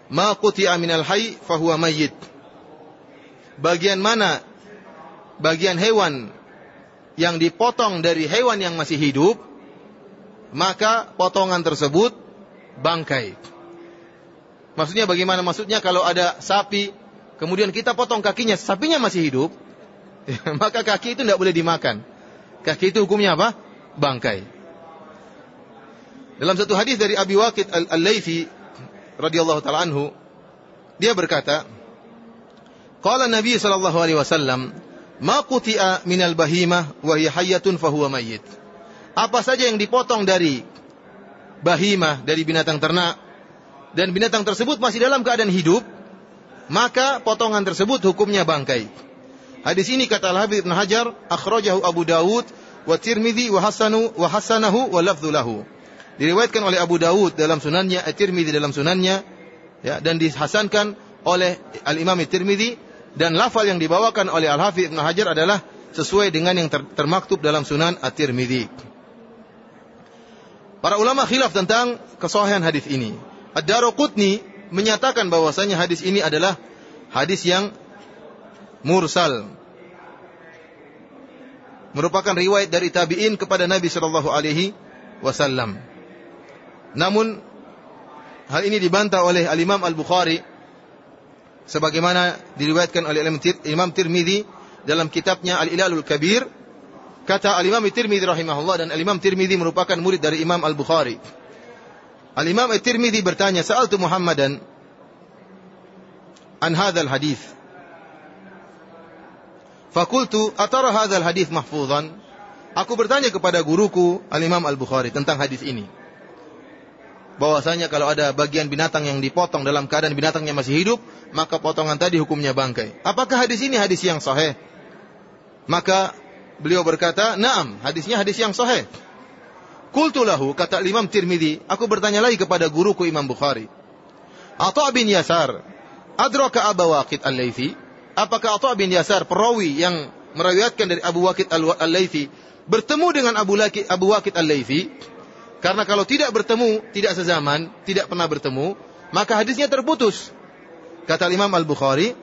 Ma quti'a minal hayy fahuwa mayyit. Bagian mana bagian hewan yang dipotong dari hewan yang masih hidup, maka potongan tersebut bangkai. Maksudnya bagaimana? Maksudnya kalau ada sapi, kemudian kita potong kakinya, sapinya masih hidup, maka kaki itu tidak boleh dimakan. Kaki itu hukumnya apa? Bangkai. Dalam satu hadis dari Abi Waqid Al-Laythi radhiyallahu taala anhu, dia berkata, Qala Nabi sallallahu alaihi wasallam, "Ma quti'a minal bahimah wa hiya hayyatun fa huwa mayyit." Apa saja yang dipotong dari bahimah, dari binatang ternak dan binatang tersebut masih dalam keadaan hidup, maka potongan tersebut hukumnya bangkai. Hadis ini kata Al-Habib Ibn Hajar, akhrajahu Abu Dawud wa Tirmidzi wa hasanu wa hasanahu wa lafdhu lahu. Diriwayatkan oleh Abu Dawud dalam sunannya, At-Tirmidzi dalam sunannya, ya, dan dihasankan oleh Al-Imam At-Tirmidzi dan lafal yang dibawakan oleh Al-Hafidz Ibnu Hajar adalah sesuai dengan yang ter termaktub dalam Sunan At-Tirmidzi. Para ulama khilaf tentang kesahihan hadis ini. Ad-Daruqutni menyatakan bahwasanya hadis ini adalah hadis yang mursal. Merupakan riwayat dari tabi'in kepada Nabi sallallahu alaihi wasallam. Namun hal ini dibantah oleh Al-Imam Al-Bukhari sebagaimana diriwayatkan oleh Imam Tirmidzi dalam kitabnya Al-Ilalul Kabir kata Al-Imam Tirmidzi rahimahullah dan Al-Imam Tirmidzi merupakan murid dari Imam Al-Bukhari Al-Imam At-Tirmidzi bertanya, "Sa'altu Muhammadan an hadzal hadis." Fakultu, "Atara hadzal hadis mahfuzan?" Aku bertanya kepada guruku Al-Imam Al-Bukhari tentang hadis ini. Bahwasanya kalau ada bagian binatang yang dipotong dalam keadaan binatangnya masih hidup, maka potongan tadi hukumnya bangkai. Apakah hadis ini hadis yang sahih? Maka beliau berkata, "Na'am, hadisnya hadis yang sahih." Qultu lahu, kata Imam Tirmidzi, aku bertanya lagi kepada guruku Imam Bukhari. Atha bin Yasar, adraka Abu Waqid Al-Laitsi? Apakah Atha bin Yasar perawi yang meriwayatkan dari Abu Waqid Al-Laitsi bertemu dengan Abu Laki, Abu Waqid Al-Laitsi? Karena kalau tidak bertemu, tidak sezaman, tidak pernah bertemu, maka hadisnya terputus. Kata Imam Al-Bukhari,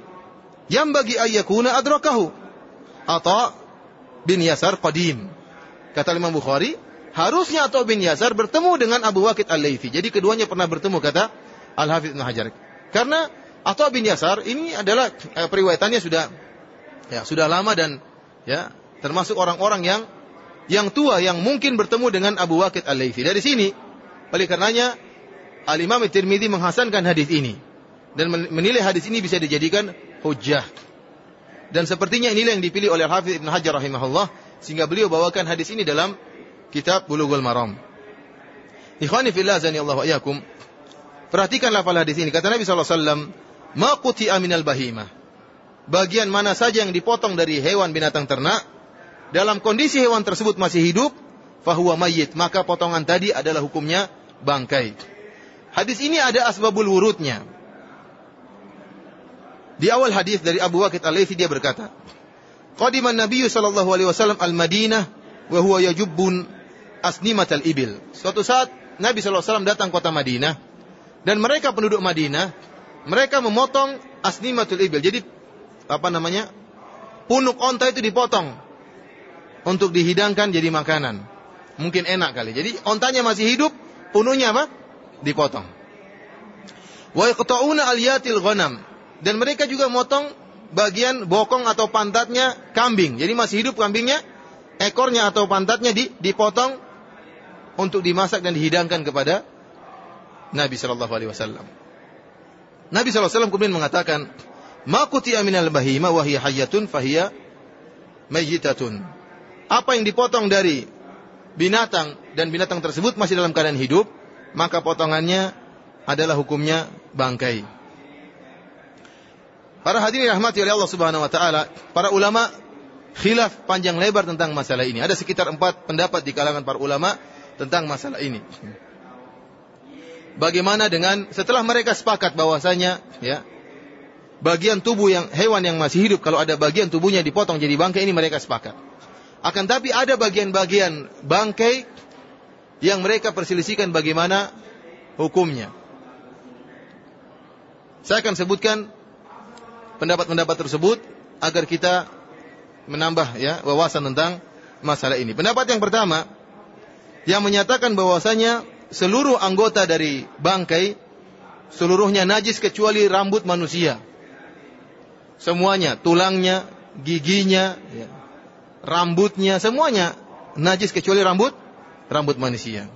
yang bagi ayyakuna adrakahu. Atha bin Yasar qadim. Kata Imam Bukhari, harusnya Atha bin Yasar bertemu dengan Abu Waqid Al-Laitsi. Jadi keduanya pernah bertemu kata Al-Hafidz Ibnu Hajar. Karena Atha bin Yasar ini adalah eh, periwayatannya sudah ya sudah lama dan ya termasuk orang-orang yang yang tua yang mungkin bertemu dengan Abu Waqid Al-Laitsi. Dari sini oleh karenanya Al-Imam Tirmidzi menghasankan hadis ini dan menilai hadis ini bisa dijadikan hujjah. Dan sepertinya inilah yang dipilih oleh Al-Hafidz Ibnu Hajar rahimahullah sehingga beliau bawakan hadis ini dalam kitab Bulughul Maram. Ikhwani fillah zani Allah wa. Perhatikan lafal hadis ini. Kata Nabi sallallahu alaihi wasallam, "Ma quti'a minal bahimah." Bagian mana saja yang dipotong dari hewan binatang ternak dalam kondisi hewan tersebut masih hidup, fahuwa mayyit, maka potongan tadi adalah hukumnya bangkai. Hadis ini ada asbabul wurudnya. Di awal hadis dari Abu Waqid Al-Laitsi dia berkata, "Qadiman Nabi sallallahu alaihi wasallam al-Madinah wa huwa yajubbun asnimatal ibil. Suatu saat Nabi SAW datang kota Madinah dan mereka penduduk Madinah mereka memotong asnimatul ibil. Jadi apa namanya? Punuk onta itu dipotong untuk dihidangkan jadi makanan. Mungkin enak kali. Jadi ontanya masih hidup, punuknya apa? Dipotong. Wa yaqta'una aliyatil ghanam. Dan mereka juga motong bagian bokong atau pantatnya kambing. Jadi masih hidup kambingnya, ekornya atau pantatnya dipotong untuk dimasak dan dihidangkan kepada Nabi Shallallahu Alaihi Wasallam. Nabi Wasallam kemudian mengatakan, "Makuti aminal bahima wahia hayatun fahia mayyitatun." Apa yang dipotong dari binatang dan binatang tersebut masih dalam keadaan hidup, maka potongannya adalah hukumnya bangkai. Para hadirin rahmati oleh Allah Subhanahu wa taala, para ulama khilaf panjang lebar tentang masalah ini. Ada sekitar empat pendapat di kalangan para ulama tentang masalah ini. Bagaimana dengan setelah mereka sepakat bahwasanya ya bagian tubuh yang hewan yang masih hidup kalau ada bagian tubuhnya dipotong jadi bangkai ini mereka sepakat. Akan tapi ada bagian-bagian bangkai yang mereka perselisihkan bagaimana hukumnya. Saya akan sebutkan pendapat-pendapat tersebut agar kita menambah ya wawasan tentang masalah ini. Pendapat yang pertama, yang menyatakan bahwasanya seluruh anggota dari bangkai seluruhnya najis kecuali rambut manusia. Semuanya, tulangnya, giginya, ya, rambutnya, semuanya najis kecuali rambut rambut manusia.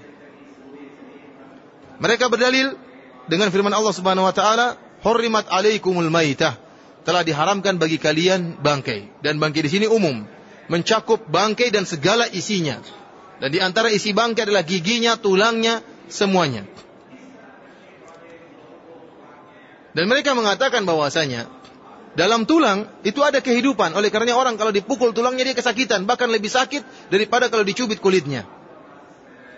Mereka berdalil dengan firman Allah Subhanahu wa taala, "Hurrimat 'alaikumul maitah." Telah diharamkan bagi kalian bangkai dan bangkai di sini umum, mencakup bangkai dan segala isinya. Dan di antara isi bangkai adalah giginya, tulangnya, semuanya. Dan mereka mengatakan bahwasanya dalam tulang itu ada kehidupan. Oleh karenanya orang kalau dipukul tulangnya dia kesakitan, bahkan lebih sakit daripada kalau dicubit kulitnya.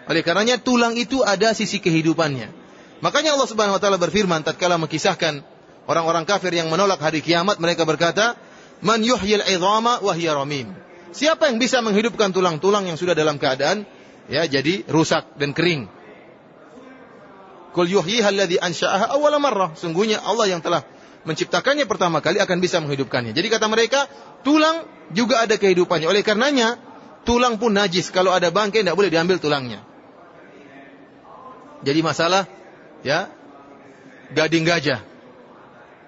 Oleh karenanya tulang itu ada sisi kehidupannya. Makanya Allah Subhanahu wa taala berfirman tatkala mengisahkan orang-orang kafir yang menolak hari kiamat mereka berkata, "Man yuhyil 'idhama wa hiya ramim." Siapa yang bisa menghidupkan tulang-tulang yang sudah dalam keadaan ya jadi rusak dan kering? Kul yuhyiha alladhi ansha'aha awwala marrah. Sungguhnya Allah yang telah menciptakannya pertama kali akan bisa menghidupkannya. Jadi kata mereka, tulang juga ada kehidupannya. Oleh karenanya, tulang pun najis. Kalau ada bangkai tidak boleh diambil tulangnya. Jadi masalah ya gading gajah.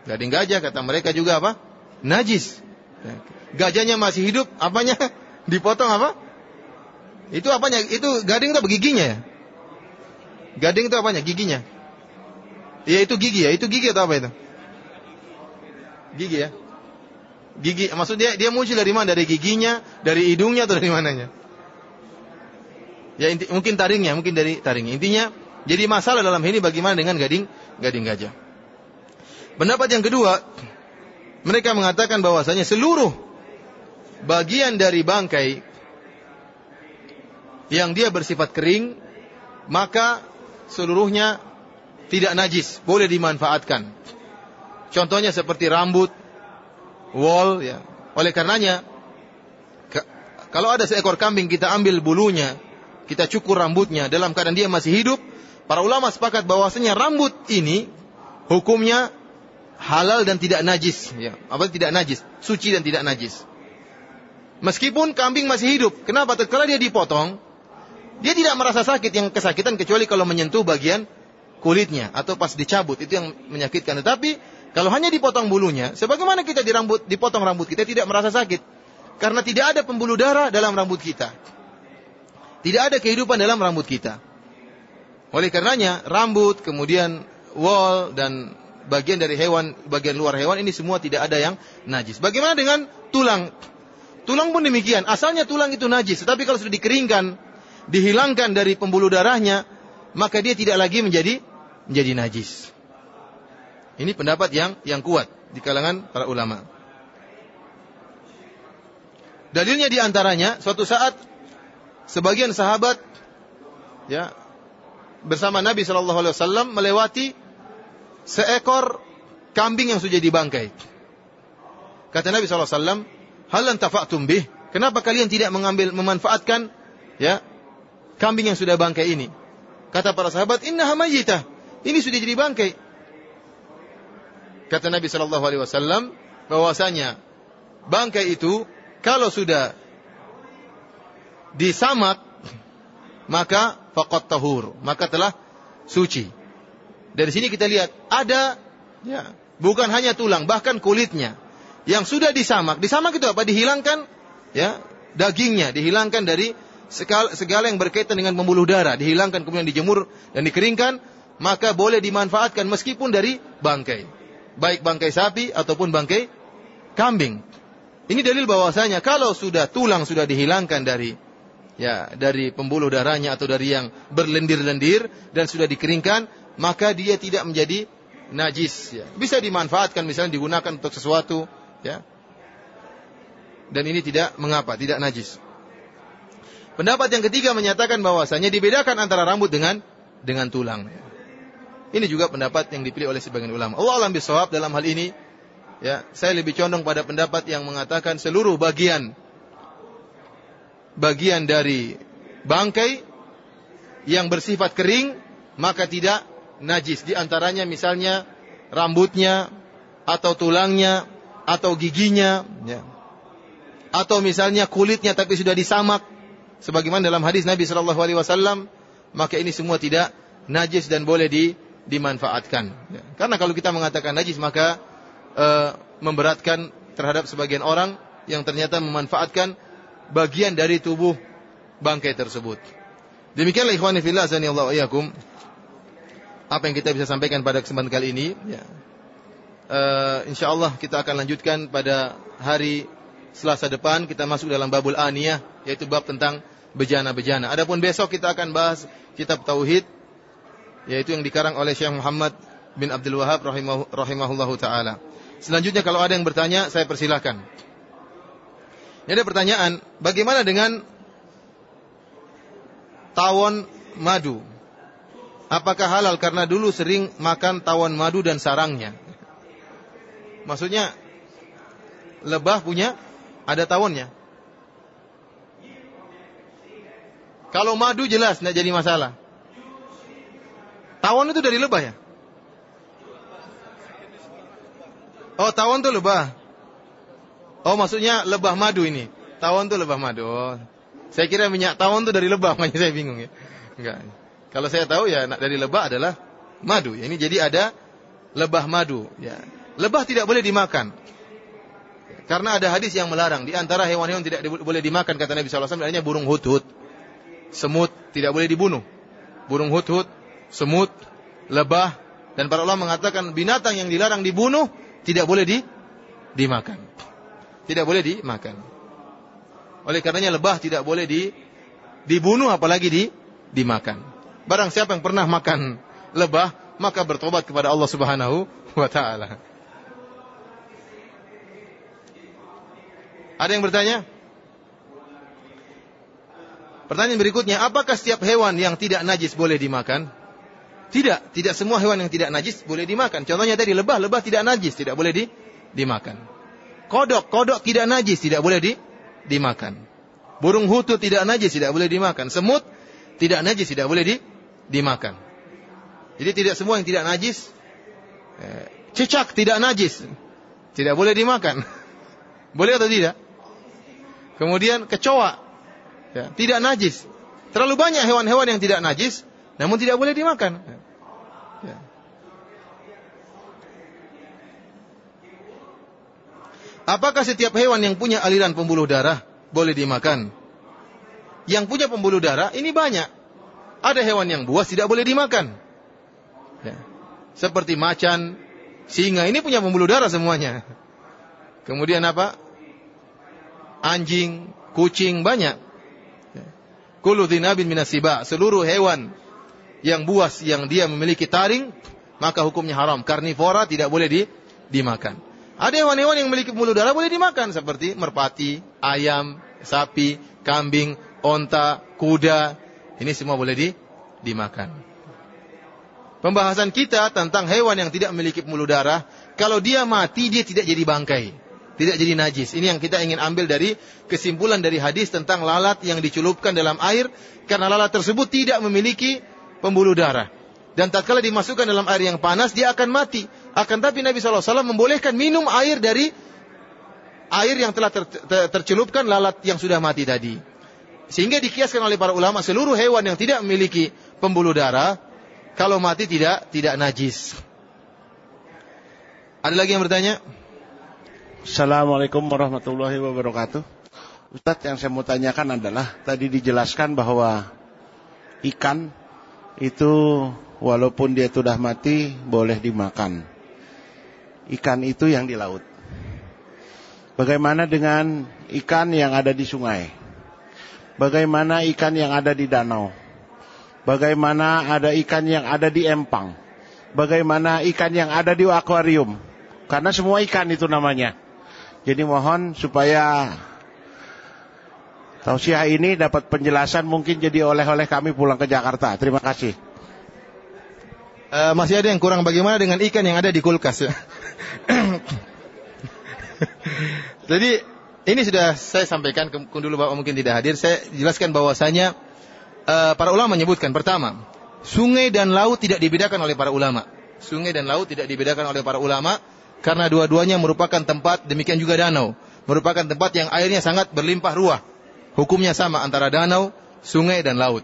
Gading gajah kata mereka juga apa? Najis. Ya. Gajahnya masih hidup, apanya? Dipotong apa? Itu apanya? Itu gading itu apa giginya ya? Gading itu apanya? Giginya. Ya itu gigi ya, itu gigi atau apa itu? Gigi ya. Gigi, maksudnya dia muncul dari mana? Dari giginya, dari hidungnya atau dari mananya? Ya inti, mungkin taringnya, mungkin dari taringnya. Intinya, jadi masalah dalam ini bagaimana dengan gading gading gajah. Pendapat yang kedua, mereka mengatakan bahwasanya seluruh bagian dari bangkai yang dia bersifat kering, maka seluruhnya tidak najis, boleh dimanfaatkan. Contohnya seperti rambut, wall, ya. Oleh karenanya, kalau ada seekor kambing kita ambil bulunya, kita cukur rambutnya dalam keadaan dia masih hidup, para ulama sepakat bahwasanya rambut ini hukumnya halal dan tidak najis, ya. Apa tidak najis? Suci dan tidak najis. Meskipun kambing masih hidup, kenapa? Tatkala dia dipotong, dia tidak merasa sakit yang kesakitan kecuali kalau menyentuh bagian kulitnya atau pas dicabut itu yang menyakitkan. Tetapi kalau hanya dipotong bulunya, sebagaimana kita dirambut, dipotong rambut kita tidak merasa sakit karena tidak ada pembuluh darah dalam rambut kita. Tidak ada kehidupan dalam rambut kita. Oleh karenanya rambut kemudian wall dan bagian dari hewan, bagian luar hewan ini semua tidak ada yang najis. Bagaimana dengan tulang? Tulang pun demikian. Asalnya tulang itu najis, tetapi kalau sudah dikeringkan, dihilangkan dari pembuluh darahnya, maka dia tidak lagi menjadi menjadi najis. Ini pendapat yang yang kuat di kalangan para ulama. Dalilnya di antaranya suatu saat sebagian sahabat ya bersama Nabi Shallallahu Alaihi Wasallam melewati seekor kambing yang sudah dibangkai. Kata Nabi SAW, Halan tafa'tum bih. Kenapa kalian tidak mengambil, memanfaatkan ya kambing yang sudah bangkai ini? Kata para sahabat, Inna hamayitah. Ini sudah jadi bangkai. Kata Nabi Shallallahu Alaihi Wasallam bahwasanya bangkai itu kalau sudah disamak maka fakot tahur maka telah suci. Dari sini kita lihat ada ya, bukan hanya tulang, bahkan kulitnya yang sudah disamak. Disamak itu apa? Dihilangkan ya dagingnya, dihilangkan dari segala, segala yang berkaitan dengan pembuluh darah, dihilangkan kemudian dijemur dan dikeringkan, maka boleh dimanfaatkan meskipun dari bangkai. Baik bangkai sapi ataupun bangkai kambing. Ini dalil bahwasanya kalau sudah tulang sudah dihilangkan dari ya dari pembuluh darahnya atau dari yang berlendir-lendir dan sudah dikeringkan, maka dia tidak menjadi najis. Ya. Bisa dimanfaatkan misalnya digunakan untuk sesuatu, ya. Dan ini tidak mengapa, tidak najis. Pendapat yang ketiga menyatakan bahwasanya dibedakan antara rambut dengan dengan tulang. Ya. Ini juga pendapat yang dipilih oleh sebagian ulama. Allah alam bisawab dalam hal ini, ya, saya lebih condong pada pendapat yang mengatakan seluruh bagian bagian dari bangkai yang bersifat kering maka tidak najis. Di antaranya misalnya rambutnya atau tulangnya atau giginya, ya. atau misalnya kulitnya tapi sudah disamak, sebagaimana dalam hadis Nabi Shallallahu Alaihi Wasallam, maka ini semua tidak najis dan boleh di, dimanfaatkan. Ya. Karena kalau kita mengatakan najis maka e, memberatkan terhadap sebagian orang yang ternyata memanfaatkan bagian dari tubuh bangkai tersebut. Demikianlah ikhwani fillah Allah wa apa yang kita bisa sampaikan pada kesempatan kali ini. Ya. Uh, insya Allah kita akan lanjutkan pada hari Selasa depan kita masuk dalam babul aniyah yaitu bab tentang bejana-bejana. Adapun besok kita akan bahas kitab tauhid yaitu yang dikarang oleh Syekh Muhammad bin Abdul Wahab rahimah, rahimahullahu taala. Selanjutnya kalau ada yang bertanya saya persilahkan. Ini ada pertanyaan, bagaimana dengan tawon madu? Apakah halal karena dulu sering makan tawon madu dan sarangnya? Maksudnya lebah punya ada tawonnya. Kalau madu jelas tidak jadi masalah. Tawon itu dari lebah ya? Oh, tawon itu lebah. Oh, maksudnya lebah madu ini. Tawon itu lebah madu. Oh. Saya kira minyak tawon itu dari lebah, makanya saya bingung ya. Enggak. Kalau saya tahu ya dari lebah adalah madu. Ini jadi ada lebah madu. Ya. Lebah tidak boleh dimakan. Karena ada hadis yang melarang. Di antara hewan-hewan tidak boleh dimakan, kata Nabi SAW, adanya burung hut-hut. Semut tidak boleh dibunuh. Burung hut-hut, semut, lebah. Dan para ulama mengatakan binatang yang dilarang dibunuh, tidak boleh di, dimakan. Tidak boleh dimakan. Oleh karenanya lebah tidak boleh di, dibunuh apalagi di, dimakan. Barang siapa yang pernah makan lebah, maka bertobat kepada Allah Subhanahu wa taala. Ada yang bertanya? Pertanyaan berikutnya, apakah setiap hewan yang tidak najis boleh dimakan? Tidak, tidak semua hewan yang tidak najis boleh dimakan. Contohnya tadi lebah, lebah tidak najis, tidak boleh di, dimakan. Kodok, kodok tidak najis, tidak boleh di, dimakan. Burung hutu tidak najis, tidak boleh dimakan. Semut tidak najis, tidak boleh di, dimakan. Jadi tidak semua yang tidak najis, eh, cicak tidak najis, tidak boleh dimakan. boleh atau tidak? Kemudian kecoa, ya, tidak najis. Terlalu banyak hewan-hewan yang tidak najis, namun tidak boleh dimakan. Apakah setiap hewan yang punya aliran pembuluh darah boleh dimakan? Yang punya pembuluh darah ini banyak. Ada hewan yang buas tidak boleh dimakan. Ya. Seperti macan, singa ini punya pembuluh darah semuanya. Kemudian apa? Anjing, kucing banyak. Ya. Kullu dhinabin minasiba. Seluruh hewan yang buas yang dia memiliki taring maka hukumnya haram. Karnivora tidak boleh di, dimakan. Ada hewan-hewan yang memiliki pembuluh darah boleh dimakan seperti merpati, ayam, sapi, kambing, onta, kuda. Ini semua boleh di, dimakan. Pembahasan kita tentang hewan yang tidak memiliki pembuluh darah, kalau dia mati dia tidak jadi bangkai, tidak jadi najis. Ini yang kita ingin ambil dari kesimpulan dari hadis tentang lalat yang dicelupkan dalam air karena lalat tersebut tidak memiliki pembuluh darah. Dan tatkala dimasukkan dalam air yang panas, dia akan mati. Akan tapi Nabi SAW membolehkan minum air dari air yang telah ter, ter, tercelupkan lalat yang sudah mati tadi. Sehingga dikiaskan oleh para ulama seluruh hewan yang tidak memiliki pembuluh darah, kalau mati tidak tidak najis. Ada lagi yang bertanya? Assalamualaikum warahmatullahi wabarakatuh. Ustadz yang saya mau tanyakan adalah tadi dijelaskan bahwa ikan itu walaupun dia sudah mati boleh dimakan. Ikan itu yang di laut. Bagaimana dengan ikan yang ada di sungai? Bagaimana ikan yang ada di danau? Bagaimana ada ikan yang ada di empang? Bagaimana ikan yang ada di akuarium? Karena semua ikan itu namanya. Jadi mohon supaya Tausiah ini dapat penjelasan mungkin jadi oleh-oleh kami pulang ke Jakarta. Terima kasih. Uh, masih ada yang kurang bagaimana dengan ikan yang ada di kulkas ya. jadi ini sudah saya sampaikan ke dulu Bapak mungkin tidak hadir. Saya jelaskan bahwasanya uh, para ulama menyebutkan pertama, sungai dan laut tidak dibedakan oleh para ulama. Sungai dan laut tidak dibedakan oleh para ulama karena dua-duanya merupakan tempat demikian juga danau, merupakan tempat yang airnya sangat berlimpah ruah. Hukumnya sama antara danau, sungai dan laut.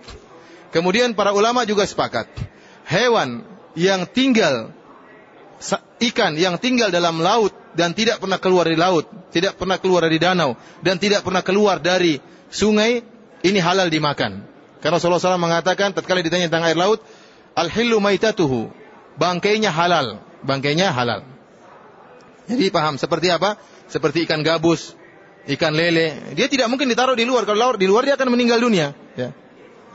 Kemudian para ulama juga sepakat. Hewan yang tinggal ikan yang tinggal dalam laut dan tidak pernah keluar dari laut, tidak pernah keluar dari danau dan tidak pernah keluar dari sungai, ini halal dimakan. Karena Rasulullah SAW mengatakan tatkala ditanya tentang air laut, al-hillu maitatuhu, bangkainya halal, bangkainya halal. Jadi paham seperti apa? Seperti ikan gabus, ikan lele, dia tidak mungkin ditaruh di luar. Kalau di luar dia akan meninggal dunia, ya.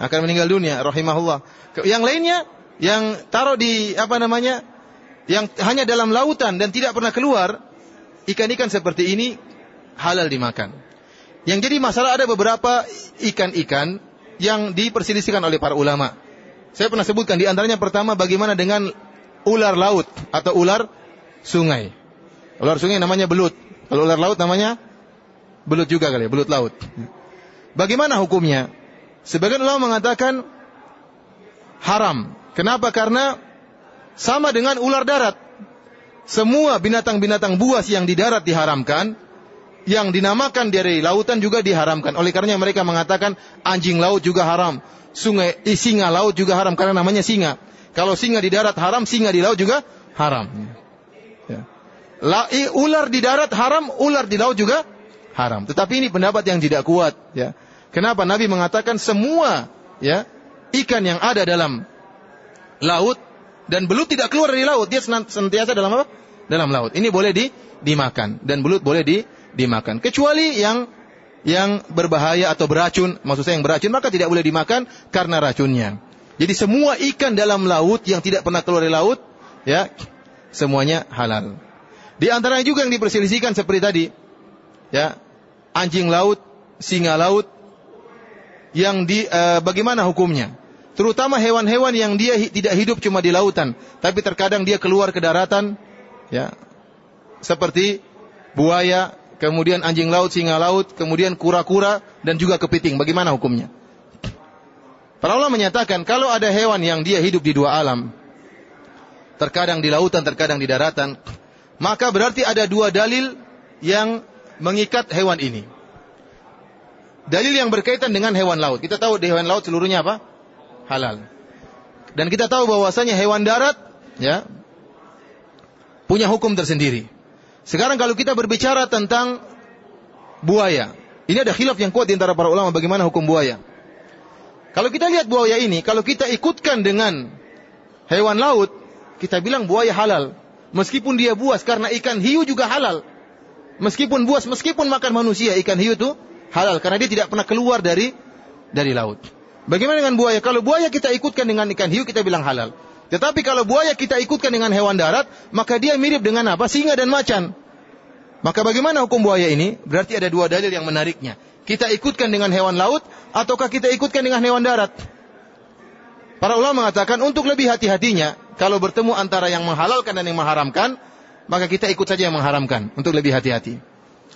Akan meninggal dunia, rahimahullah. Yang lainnya yang taruh di apa namanya? Yang hanya dalam lautan dan tidak pernah keluar, ikan-ikan seperti ini halal dimakan. Yang jadi masalah ada beberapa ikan-ikan yang diperselisihkan oleh para ulama. Saya pernah sebutkan di antaranya pertama bagaimana dengan ular laut atau ular sungai. Ular sungai namanya belut. Kalau ular laut namanya Belut juga kali ya, belut laut. Bagaimana hukumnya? Sebagian ulama mengatakan haram. Kenapa? Karena sama dengan ular darat. Semua binatang-binatang buas yang di darat diharamkan, yang dinamakan dari lautan juga diharamkan. Oleh karenanya mereka mengatakan anjing laut juga haram, sungai eh, singa laut juga haram karena namanya singa. Kalau singa di darat haram, singa di laut juga haram. Ya. La, i, ular di darat haram, ular di laut juga haram. Tetapi ini pendapat yang tidak kuat. Ya. Kenapa Nabi mengatakan semua ya ikan yang ada dalam laut dan belut tidak keluar dari laut, dia senantiasa dalam apa? Dalam laut. Ini boleh di, dimakan dan belut boleh di, dimakan. Kecuali yang yang berbahaya atau beracun, maksud saya yang beracun maka tidak boleh dimakan karena racunnya. Jadi semua ikan dalam laut yang tidak pernah keluar dari laut, ya, semuanya halal. Di antaranya juga yang diperselisihkan seperti tadi, ya, anjing laut, singa laut, yang di uh, bagaimana hukumnya? Terutama hewan-hewan yang dia tidak hidup cuma di lautan, tapi terkadang dia keluar ke daratan, ya, seperti buaya, kemudian anjing laut, singa laut, kemudian kura-kura dan juga kepiting. Bagaimana hukumnya? Para ulama menyatakan kalau ada hewan yang dia hidup di dua alam, terkadang di lautan, terkadang di daratan, maka berarti ada dua dalil yang mengikat hewan ini. Dalil yang berkaitan dengan hewan laut. Kita tahu di hewan laut seluruhnya apa? Halal. Dan kita tahu bahwasanya hewan darat ya punya hukum tersendiri. Sekarang kalau kita berbicara tentang buaya, ini ada khilaf yang kuat di antara para ulama bagaimana hukum buaya. Kalau kita lihat buaya ini, kalau kita ikutkan dengan hewan laut, kita bilang buaya halal. Meskipun dia buas karena ikan hiu juga halal. Meskipun buas, meskipun makan manusia, ikan hiu itu halal karena dia tidak pernah keluar dari dari laut. Bagaimana dengan buaya? Kalau buaya kita ikutkan dengan ikan hiu kita bilang halal. Tetapi kalau buaya kita ikutkan dengan hewan darat, maka dia mirip dengan apa? Singa dan macan. Maka bagaimana hukum buaya ini? Berarti ada dua dalil yang menariknya. Kita ikutkan dengan hewan laut ataukah kita ikutkan dengan hewan darat? Para ulama mengatakan untuk lebih hati-hatinya kalau bertemu antara yang menghalalkan dan yang mengharamkan, maka kita ikut saja yang mengharamkan untuk lebih hati-hati.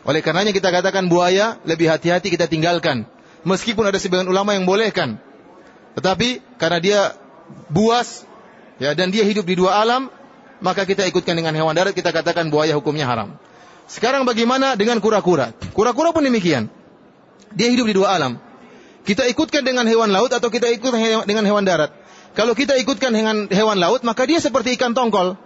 Oleh karenanya kita katakan buaya lebih hati-hati kita tinggalkan. Meskipun ada sebagian ulama yang bolehkan. Tetapi karena dia buas ya dan dia hidup di dua alam, maka kita ikutkan dengan hewan darat kita katakan buaya hukumnya haram. Sekarang bagaimana dengan kura-kura? Kura-kura pun demikian. Dia hidup di dua alam. Kita ikutkan dengan hewan laut atau kita ikut dengan hewan darat. Kalau kita ikutkan dengan hewan laut, maka dia seperti ikan tongkol.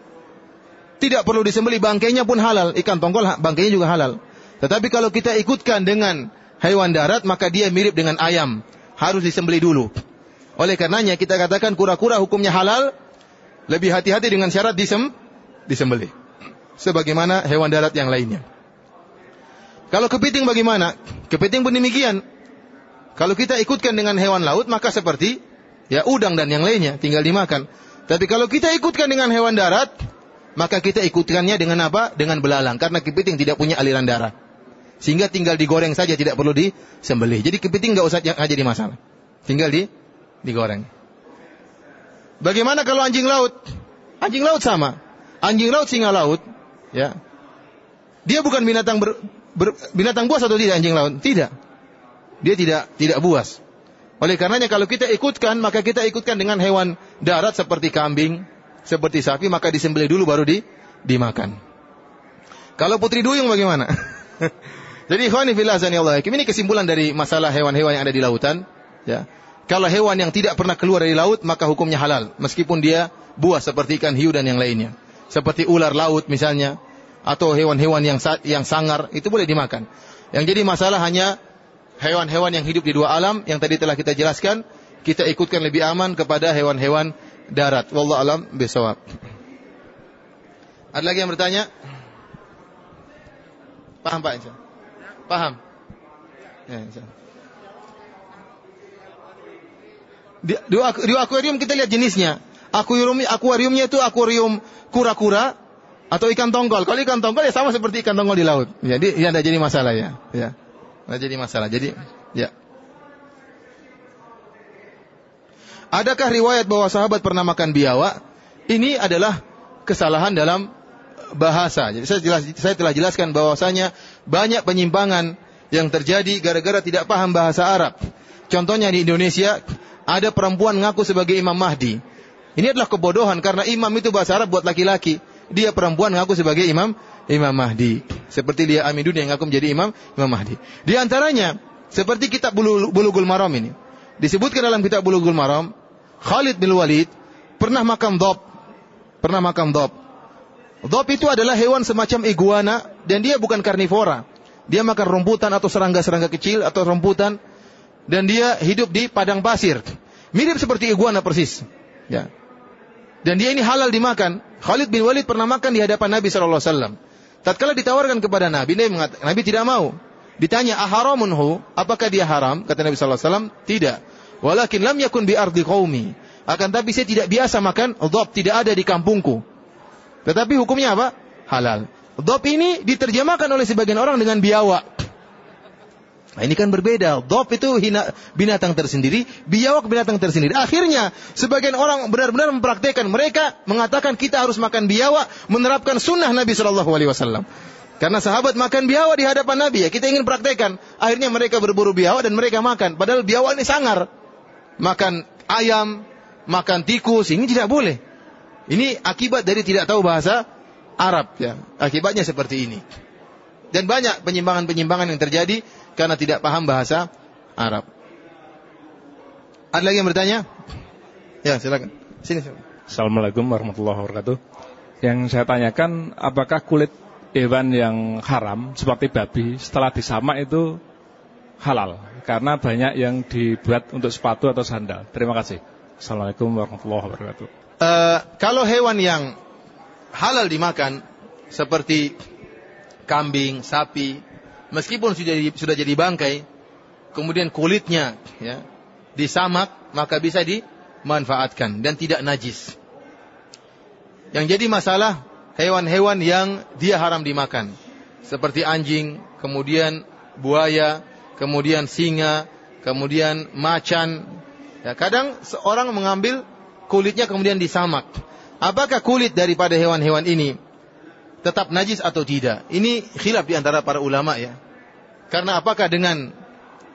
Tidak perlu disembeli, bangkainya pun halal. Ikan tongkol bangkainya juga halal. Tetapi kalau kita ikutkan dengan hewan darat, maka dia mirip dengan ayam. Harus disembeli dulu. Oleh karenanya kita katakan kura-kura hukumnya halal, lebih hati-hati dengan syarat disem, disembeli. Sebagaimana hewan darat yang lainnya. Kalau kepiting bagaimana? Kepiting pun demikian. Kalau kita ikutkan dengan hewan laut, maka seperti ya udang dan yang lainnya, tinggal dimakan. Tapi kalau kita ikutkan dengan hewan darat, maka kita ikutkannya dengan apa? Dengan belalang. Karena kepiting tidak punya aliran darah. Sehingga tinggal digoreng saja, tidak perlu disembelih. Jadi kepiting nggak usah nggak jadi masalah. Tinggal di digoreng. Bagaimana kalau anjing laut? Anjing laut sama. Anjing laut singa laut, ya. Dia bukan binatang ber, ber, binatang buas atau tidak anjing laut? Tidak. Dia tidak tidak buas. Oleh karenanya kalau kita ikutkan, maka kita ikutkan dengan hewan darat seperti kambing, seperti sapi, maka disembelih dulu baru di, dimakan. Kalau putri duyung bagaimana? Jadi ikhwani fillah Allah. Ini kesimpulan dari masalah hewan-hewan yang ada di lautan. Ya. Kalau hewan yang tidak pernah keluar dari laut, maka hukumnya halal. Meskipun dia buas seperti ikan hiu dan yang lainnya. Seperti ular laut misalnya. Atau hewan-hewan yang yang sangar, itu boleh dimakan. Yang jadi masalah hanya hewan-hewan yang hidup di dua alam, yang tadi telah kita jelaskan. Kita ikutkan lebih aman kepada hewan-hewan darat. Wallahu alam bisawab. Ada lagi yang bertanya? Paham Pak Insya Paham? Ya, Di, di, di akuarium kita lihat jenisnya. Akuarium, akuariumnya itu akuarium kura-kura atau ikan tongkol. Kalau ikan tongkol ya sama seperti ikan tongkol di laut. Jadi ya tidak jadi masalah ya. Ya. Tidak jadi masalah. Jadi ya. Adakah riwayat bahwa sahabat pernah makan biawak? Ini adalah kesalahan dalam bahasa. Jadi saya, jelas, saya telah jelaskan bahwasanya banyak penyimpangan yang terjadi gara-gara tidak paham bahasa Arab. Contohnya di Indonesia ada perempuan ngaku sebagai Imam Mahdi. Ini adalah kebodohan karena imam itu bahasa Arab buat laki-laki. Dia perempuan ngaku sebagai imam Imam Mahdi. Seperti dia Amidun yang ngaku menjadi imam Imam Mahdi. Di antaranya seperti kitab Bulughul Maram ini. Disebutkan dalam kitab Bulughul Maram, Khalid bin Walid pernah makan dop. Pernah makan dop. Dhab itu adalah hewan semacam iguana dan dia bukan karnivora. Dia makan rumputan atau serangga-serangga kecil atau rumputan dan dia hidup di padang pasir. Mirip seperti iguana persis. Ya. Dan dia ini halal dimakan. Khalid bin Walid pernah makan di hadapan Nabi sallallahu alaihi wasallam. Tatkala ditawarkan kepada Nabi, Nabi, mengatakan, Nabi tidak mau. Ditanya, "Aharamunhu?" Apakah dia haram? Kata Nabi sallallahu alaihi wasallam, "Tidak." Walakin lam yakun bi ardi qaumi. Akan tapi saya tidak biasa makan dhab, tidak ada di kampungku. Tetapi hukumnya apa? Halal. Dhab ini diterjemahkan oleh sebagian orang dengan biawak. Nah, ini kan berbeda. Dhab itu hina, binatang tersendiri, biawak binatang tersendiri. Akhirnya, sebagian orang benar-benar mempraktekkan. Mereka mengatakan kita harus makan biawak, menerapkan sunnah Nabi Shallallahu Alaihi Wasallam. Karena sahabat makan biawak di hadapan Nabi ya, kita ingin praktekkan. Akhirnya mereka berburu biawak dan mereka makan. Padahal biawak ini sangar. Makan ayam, makan tikus, ini tidak boleh. Ini akibat dari tidak tahu bahasa Arab ya. Akibatnya seperti ini. Dan banyak penyimpangan-penyimpangan yang terjadi karena tidak paham bahasa Arab. Ada lagi yang bertanya? Ya, silakan. Sini. Assalamualaikum warahmatullahi wabarakatuh. Yang saya tanyakan, apakah kulit hewan yang haram seperti babi setelah disamak itu halal? Karena banyak yang dibuat untuk sepatu atau sandal. Terima kasih. Assalamualaikum warahmatullahi wabarakatuh. Uh, kalau hewan yang halal dimakan seperti kambing, sapi, meskipun sudah jadi, sudah jadi bangkai, kemudian kulitnya ya disamak, maka bisa dimanfaatkan dan tidak najis. Yang jadi masalah hewan-hewan yang dia haram dimakan, seperti anjing, kemudian buaya, kemudian singa, kemudian macan. Ya, kadang seorang mengambil kulitnya kemudian disamak. Apakah kulit daripada hewan-hewan ini tetap najis atau tidak? Ini khilaf di antara para ulama ya. Karena apakah dengan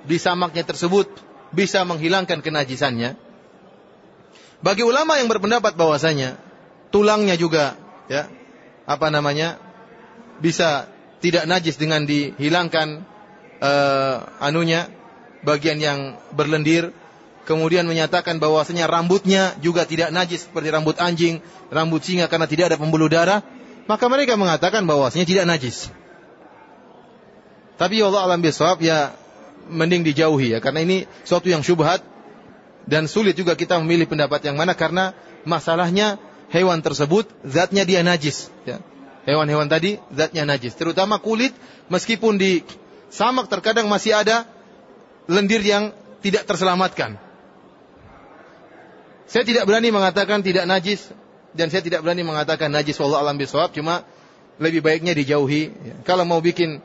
disamaknya tersebut bisa menghilangkan kenajisannya? Bagi ulama yang berpendapat bahwasanya tulangnya juga ya apa namanya bisa tidak najis dengan dihilangkan uh, anunya bagian yang berlendir kemudian menyatakan bahwasanya rambutnya juga tidak najis seperti rambut anjing, rambut singa karena tidak ada pembuluh darah, maka mereka mengatakan bahwasanya tidak najis. Tapi Allah alam bisawab ya mending dijauhi ya karena ini suatu yang syubhat dan sulit juga kita memilih pendapat yang mana karena masalahnya hewan tersebut zatnya dia najis ya. Hewan-hewan tadi zatnya najis, terutama kulit meskipun di samak terkadang masih ada lendir yang tidak terselamatkan. Saya tidak berani mengatakan tidak najis dan saya tidak berani mengatakan najis wallahu alam bisawab cuma lebih baiknya dijauhi. Kalau mau bikin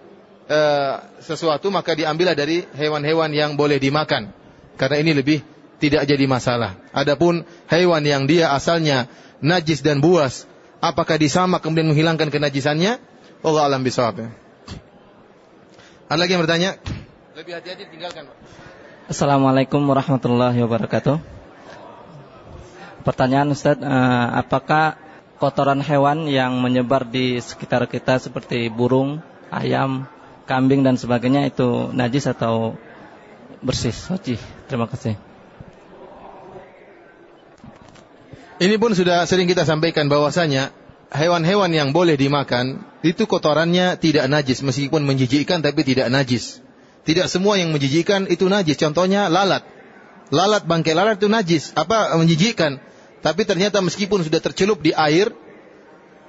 uh, sesuatu maka diambillah dari hewan-hewan yang boleh dimakan. Karena ini lebih tidak jadi masalah. Adapun hewan yang dia asalnya najis dan buas, apakah disama kemudian menghilangkan kenajisannya? Allah alam bisawab. Ada lagi yang bertanya? Lebih hati-hati tinggalkan. Assalamualaikum warahmatullahi wabarakatuh. Pertanyaan Ustaz, uh, apakah kotoran hewan yang menyebar di sekitar kita seperti burung, ayam, kambing dan sebagainya itu najis atau bersih, suci? Terima kasih. Ini pun sudah sering kita sampaikan bahwasanya hewan-hewan yang boleh dimakan itu kotorannya tidak najis meskipun menjijikkan tapi tidak najis. Tidak semua yang menjijikkan itu najis. Contohnya lalat. Lalat bangkai lalat itu najis. Apa menjijikkan? Tapi ternyata meskipun sudah tercelup di air,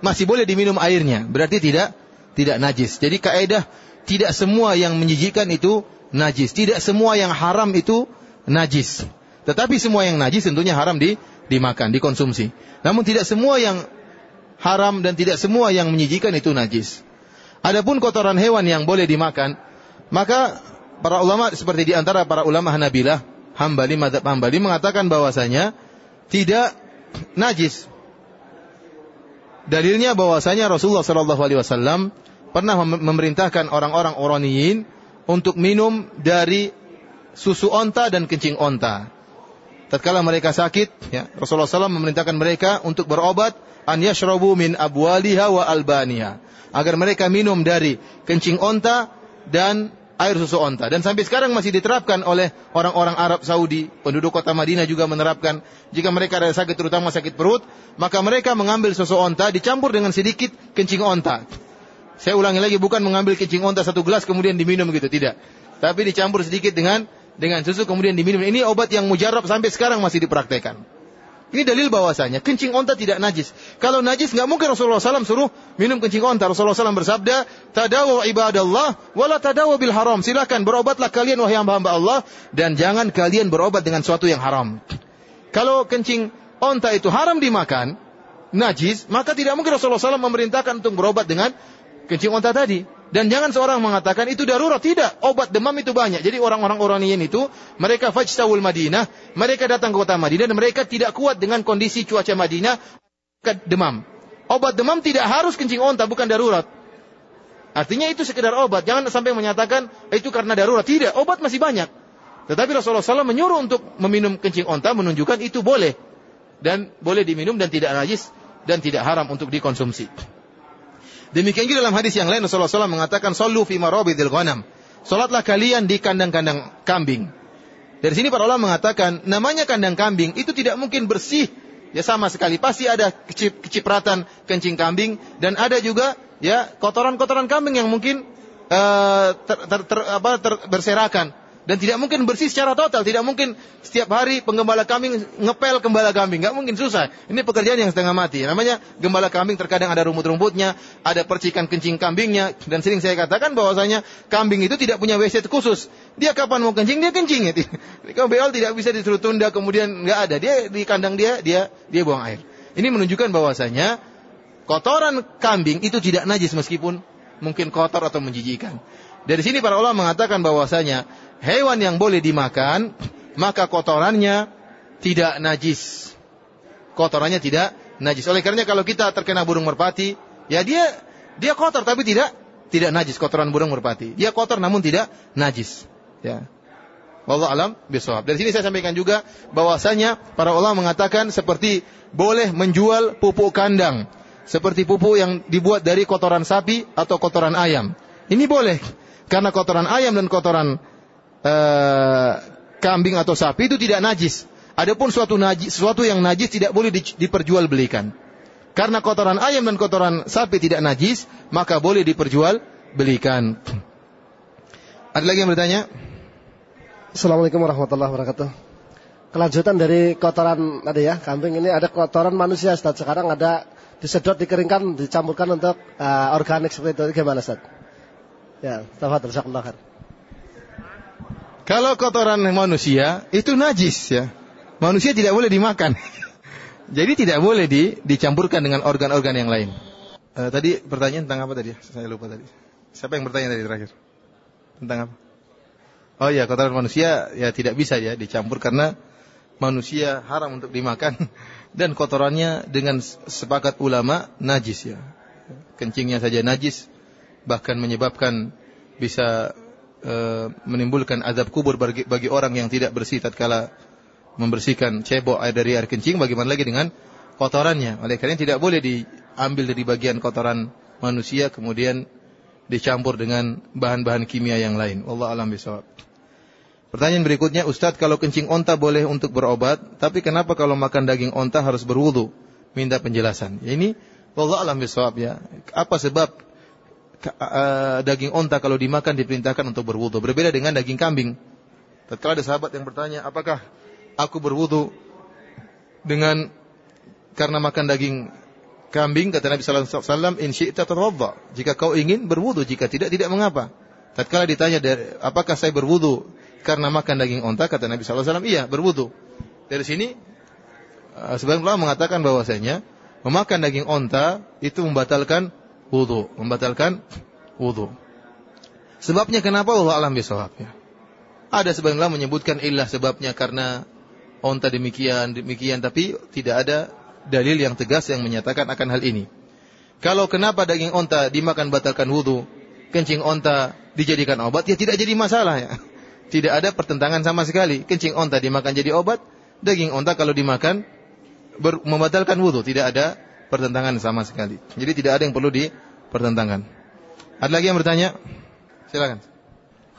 masih boleh diminum airnya. Berarti tidak tidak najis. Jadi kaidah tidak semua yang menjijikan itu najis. Tidak semua yang haram itu najis. Tetapi semua yang najis tentunya haram di, dimakan, dikonsumsi. Namun tidak semua yang haram dan tidak semua yang menjijikan itu najis. Adapun kotoran hewan yang boleh dimakan, maka para ulama seperti di antara para ulama Hanabilah, Hambali, Madhab Hambali mengatakan bahwasanya tidak najis. Dalilnya bahwasanya Rasulullah Shallallahu Alaihi Wasallam pernah memerintahkan orang-orang Oraniyin untuk minum dari susu onta dan kencing onta. Tatkala mereka sakit, ya, Rasulullah SAW memerintahkan mereka untuk berobat an yashrabu min abwaliha wa albaniha. Agar mereka minum dari kencing onta dan air susu onta. Dan sampai sekarang masih diterapkan oleh orang-orang Arab Saudi, penduduk kota Madinah juga menerapkan. Jika mereka ada sakit, terutama sakit perut, maka mereka mengambil susu onta dicampur dengan sedikit kencing onta. Saya ulangi lagi, bukan mengambil kencing onta satu gelas kemudian diminum gitu, tidak. Tapi dicampur sedikit dengan dengan susu kemudian diminum. Ini obat yang mujarab sampai sekarang masih dipraktekkan. Ini dalil bahwasanya kencing onta tidak najis. Kalau najis nggak mungkin Rasulullah SAW suruh minum kencing onta. Rasulullah SAW bersabda, tadawu ibadallah, wala tadawu bil haram. Silakan berobatlah kalian wahai hamba-hamba Allah dan jangan kalian berobat dengan sesuatu yang haram. Kalau kencing onta itu haram dimakan, najis, maka tidak mungkin Rasulullah SAW memerintahkan untuk berobat dengan kencing onta tadi. Dan jangan seorang mengatakan itu darurat. Tidak. Obat demam itu banyak. Jadi orang-orang Oraniyin itu, mereka fajtawul Madinah, mereka datang ke kota Madinah dan mereka tidak kuat dengan kondisi cuaca Madinah, demam. Obat demam tidak harus kencing onta, bukan darurat. Artinya itu sekedar obat. Jangan sampai menyatakan itu karena darurat. Tidak. Obat masih banyak. Tetapi Rasulullah SAW menyuruh untuk meminum kencing onta menunjukkan itu boleh. Dan boleh diminum dan tidak najis dan tidak haram untuk dikonsumsi. Demikian juga dalam hadis yang lain Rasulullah SAW mengatakan sallu fi marabidil ghanam. Salatlah kalian di kandang-kandang kambing. Dari sini para ulama mengatakan namanya kandang kambing itu tidak mungkin bersih ya sama sekali pasti ada kecip, kecipratan kencing kambing dan ada juga ya kotoran-kotoran kambing yang mungkin uh, ter, ter, ter, apa, ter, berserakan dan tidak mungkin bersih secara total, tidak mungkin setiap hari penggembala kambing ngepel gembala kambing, nggak mungkin susah. Ini pekerjaan yang setengah mati. Namanya gembala kambing terkadang ada rumput-rumputnya, ada percikan kencing kambingnya, dan sering saya katakan bahwasanya kambing itu tidak punya WC khusus. Dia kapan mau kencing dia kencing. Kalau beol tidak bisa disuruh tunda kemudian nggak ada. Dia di kandang dia dia dia buang air. Ini menunjukkan bahwasanya kotoran kambing itu tidak najis meskipun mungkin kotor atau menjijikan. Dari sini para ulama mengatakan bahwasanya hewan yang boleh dimakan, maka kotorannya tidak najis. Kotorannya tidak najis. Oleh karenanya kalau kita terkena burung merpati, ya dia dia kotor tapi tidak tidak najis kotoran burung merpati. Dia kotor namun tidak najis. Ya. Wallah alam bisawab. Dari sini saya sampaikan juga bahwasanya para ulama mengatakan seperti boleh menjual pupuk kandang. Seperti pupuk yang dibuat dari kotoran sapi atau kotoran ayam. Ini boleh. Karena kotoran ayam dan kotoran uh, kambing atau sapi itu tidak najis. Adapun suatu najis, sesuatu yang najis tidak boleh di, diperjualbelikan. Karena kotoran ayam dan kotoran sapi tidak najis, maka boleh diperjualbelikan. Ada lagi yang bertanya? Assalamualaikum warahmatullahi wabarakatuh. Kelanjutan dari kotoran ada ya, kambing ini ada kotoran manusia Ustaz. Sekarang ada disedot, dikeringkan, dicampurkan untuk uh, organik seperti itu. Gimana Ustaz? Ya, tafadhol jazakallahu kalau kotoran manusia itu najis ya. Manusia tidak boleh dimakan. Jadi tidak boleh di, dicampurkan dengan organ-organ yang lain. Uh, tadi pertanyaan tentang apa tadi? Saya lupa tadi. Siapa yang bertanya tadi terakhir? Tentang apa? Oh ya, kotoran manusia ya tidak bisa ya dicampur karena manusia haram untuk dimakan dan kotorannya dengan sepakat ulama najis ya. Kencingnya saja najis bahkan menyebabkan bisa e, menimbulkan azab kubur bagi, bagi orang yang tidak bersih tatkala membersihkan cebok air dari air kencing bagaimana lagi dengan kotorannya oleh karena tidak boleh diambil dari bagian kotoran manusia kemudian dicampur dengan bahan-bahan kimia yang lain Allah alam bisawab Pertanyaan berikutnya, Ustadz kalau kencing onta boleh untuk berobat, tapi kenapa kalau makan daging onta harus berwudu? Minta penjelasan. Ini Allah alam bisawab ya. Apa sebab uh, daging onta kalau dimakan diperintahkan untuk berwudu. Berbeda dengan daging kambing. Tatkala ada sahabat yang bertanya, apakah aku berwudu dengan karena makan daging kambing? Kata Nabi Sallallahu Alaihi Wasallam, in syi'ta Jika kau ingin berwudu, jika tidak, tidak mengapa. Tatkala ditanya, apakah saya berwudu karena makan daging onta? Kata Nabi Sallallahu Alaihi Wasallam, iya berwudu. Dari sini, uh, sebagian ulama mengatakan bahwasanya memakan daging onta itu membatalkan wudu, membatalkan wudu. Sebabnya kenapa Allah alam bisawabnya? Ada sebagian menyebutkan ilah sebabnya karena onta demikian demikian tapi tidak ada dalil yang tegas yang menyatakan akan hal ini. Kalau kenapa daging onta dimakan batalkan wudu, kencing onta dijadikan obat ya tidak jadi masalah ya. Tidak ada pertentangan sama sekali. Kencing onta dimakan jadi obat, daging onta kalau dimakan membatalkan wudu, tidak ada pertentangan sama sekali. Jadi tidak ada yang perlu dipertentangkan. Ada lagi yang bertanya? Silakan.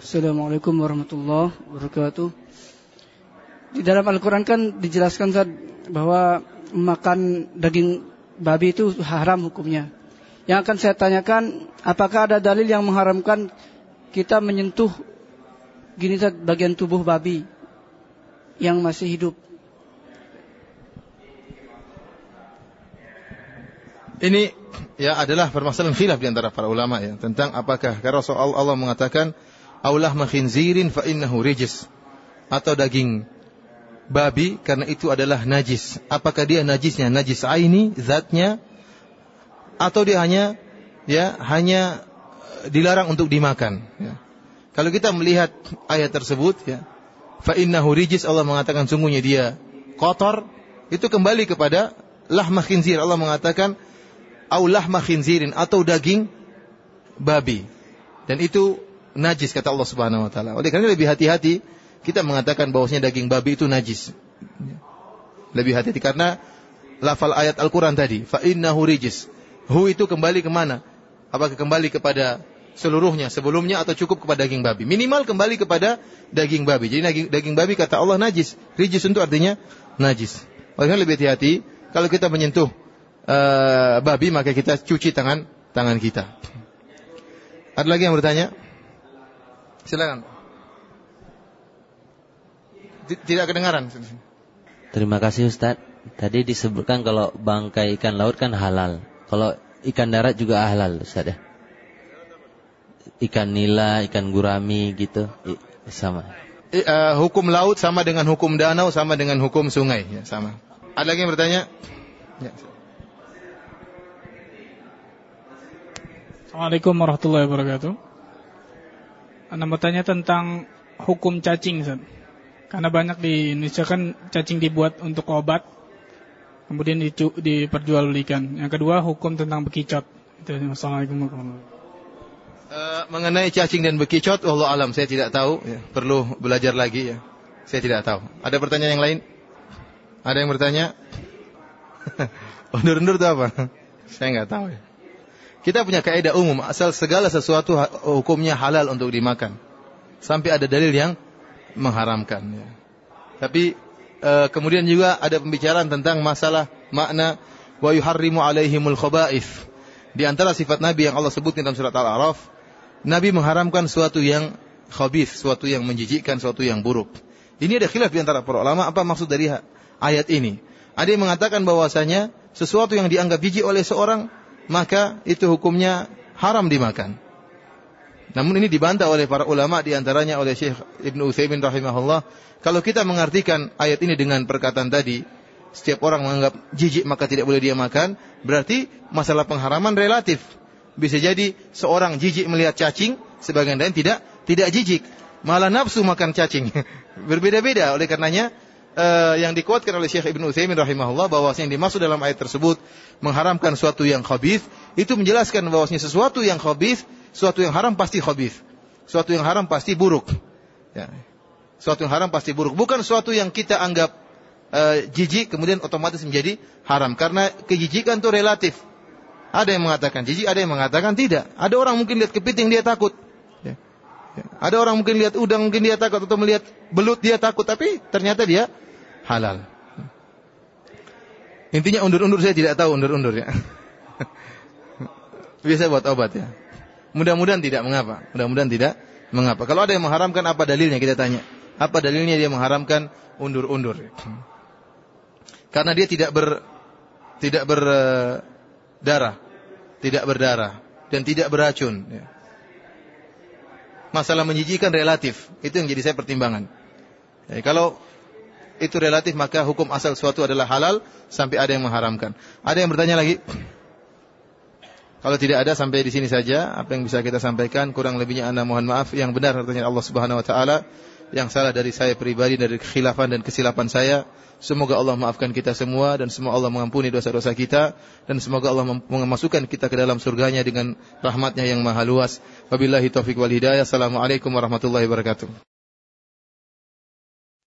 Assalamualaikum warahmatullahi wabarakatuh. Di dalam Al-Quran kan dijelaskan Ustaz, bahwa makan daging babi itu haram hukumnya. Yang akan saya tanyakan, apakah ada dalil yang mengharamkan kita menyentuh gini Ustaz, bagian tubuh babi yang masih hidup? Ini ya adalah permasalahan khilaf di antara para ulama ya tentang apakah karena soal Allah mengatakan aulah makhinzirin fa innahu rijis atau daging babi karena itu adalah najis. Apakah dia najisnya najis aini zatnya atau dia hanya ya hanya eh, dilarang untuk dimakan ya. Kalau kita melihat ayat tersebut ya fa innahu rijis Allah mengatakan sungguhnya dia kotor itu kembali kepada lahma khinzir Allah mengatakan aulah khinzirin atau daging babi dan itu najis kata Allah Subhanahu wa taala. Oleh karena lebih hati-hati kita mengatakan bahwasanya daging babi itu najis. Lebih hati-hati karena lafal ayat Al-Qur'an tadi, fa innahu rijis. Hu itu kembali ke mana? Apakah kembali kepada seluruhnya sebelumnya atau cukup kepada daging babi? Minimal kembali kepada daging babi. Jadi daging, daging babi kata Allah najis. Rijis itu artinya najis. Oleh karena lebih hati-hati kalau kita menyentuh uh, babi maka kita cuci tangan tangan kita. Ada lagi yang bertanya? Silakan. Tidak kedengaran. Terima kasih Ustaz. Tadi disebutkan kalau bangkai ikan laut kan halal. Kalau ikan darat juga halal Ustaz ya. Ikan nila, ikan gurami gitu sama. Eh, uh, hukum laut sama dengan hukum danau sama dengan hukum sungai ya sama. Ada lagi yang bertanya? Ya. Assalamualaikum warahmatullahi wabarakatuh. Anda mau tanya tentang hukum cacing, Ustaz. Karena banyak di Indonesia kan cacing dibuat untuk obat, kemudian diperjualbelikan. Yang kedua, hukum tentang bekicot. Assalamualaikum warahmatullahi wabarakatuh. Uh, mengenai cacing dan bekicot, Allah alam saya tidak tahu. Ya, perlu belajar lagi ya. Saya tidak tahu. Ada pertanyaan yang lain? Ada yang bertanya? Undur-undur itu apa? saya nggak tahu ya. Kita punya kaidah umum, asal segala sesuatu hukumnya halal untuk dimakan. Sampai ada dalil yang mengharamkan. Ya. Tapi e, kemudian juga ada pembicaraan tentang masalah makna wa yuharrimu alaihimul khaba'ith. Di antara sifat Nabi yang Allah sebut dalam surat Al-A'raf, Nabi mengharamkan suatu yang khabith, suatu yang menjijikkan, suatu yang buruk. Ini ada khilaf di antara para ulama apa maksud dari ayat ini. Ada yang mengatakan bahwasanya sesuatu yang dianggap jijik oleh seorang maka itu hukumnya haram dimakan. Namun ini dibantah oleh para ulama di antaranya oleh Syekh Ibn Utsaimin rahimahullah. Kalau kita mengartikan ayat ini dengan perkataan tadi, setiap orang menganggap jijik maka tidak boleh dia makan, berarti masalah pengharaman relatif. Bisa jadi seorang jijik melihat cacing, sebagian lain tidak tidak jijik, malah nafsu makan cacing. Berbeda-beda oleh karenanya uh, yang dikuatkan oleh Syekh Ibn Utsaimin rahimahullah bahwa yang dimaksud dalam ayat tersebut mengharamkan suatu yang khabith itu menjelaskan bahwasanya sesuatu yang khabith, suatu yang haram pasti khabith. Suatu yang haram pasti buruk. Ya. Suatu yang haram pasti buruk, bukan suatu yang kita anggap uh, jijik kemudian otomatis menjadi haram karena kejijikan itu relatif. Ada yang mengatakan jijik, ada yang mengatakan tidak. Ada orang mungkin lihat kepiting dia takut. Ya. Ya. Ada orang mungkin lihat udang mungkin dia takut atau melihat belut dia takut tapi ternyata dia halal. Intinya undur-undur saya tidak tahu undur-undur ya. Biasa buat obat ya. Mudah-mudahan tidak mengapa. Mudah-mudahan tidak mengapa. Kalau ada yang mengharamkan apa dalilnya kita tanya. Apa dalilnya dia mengharamkan undur-undur? Karena dia tidak ber tidak berdarah, tidak berdarah dan tidak beracun. Ya. Masalah menjijikan relatif, itu yang jadi saya pertimbangan. Ya, kalau itu relatif maka hukum asal suatu adalah halal sampai ada yang mengharamkan. Ada yang bertanya lagi? Kalau tidak ada sampai di sini saja. Apa yang bisa kita sampaikan? Kurang lebihnya Anda mohon maaf. Yang benar artinya Allah Subhanahu wa taala. Yang salah dari saya pribadi dari kekhilafan dan kesilapan saya. Semoga Allah maafkan kita semua dan semoga Allah mengampuni dosa-dosa kita dan semoga Allah memasukkan kita ke dalam surganya dengan rahmatnya yang maha luas. Wabillahi taufik wal hidayah. Assalamualaikum warahmatullahi wabarakatuh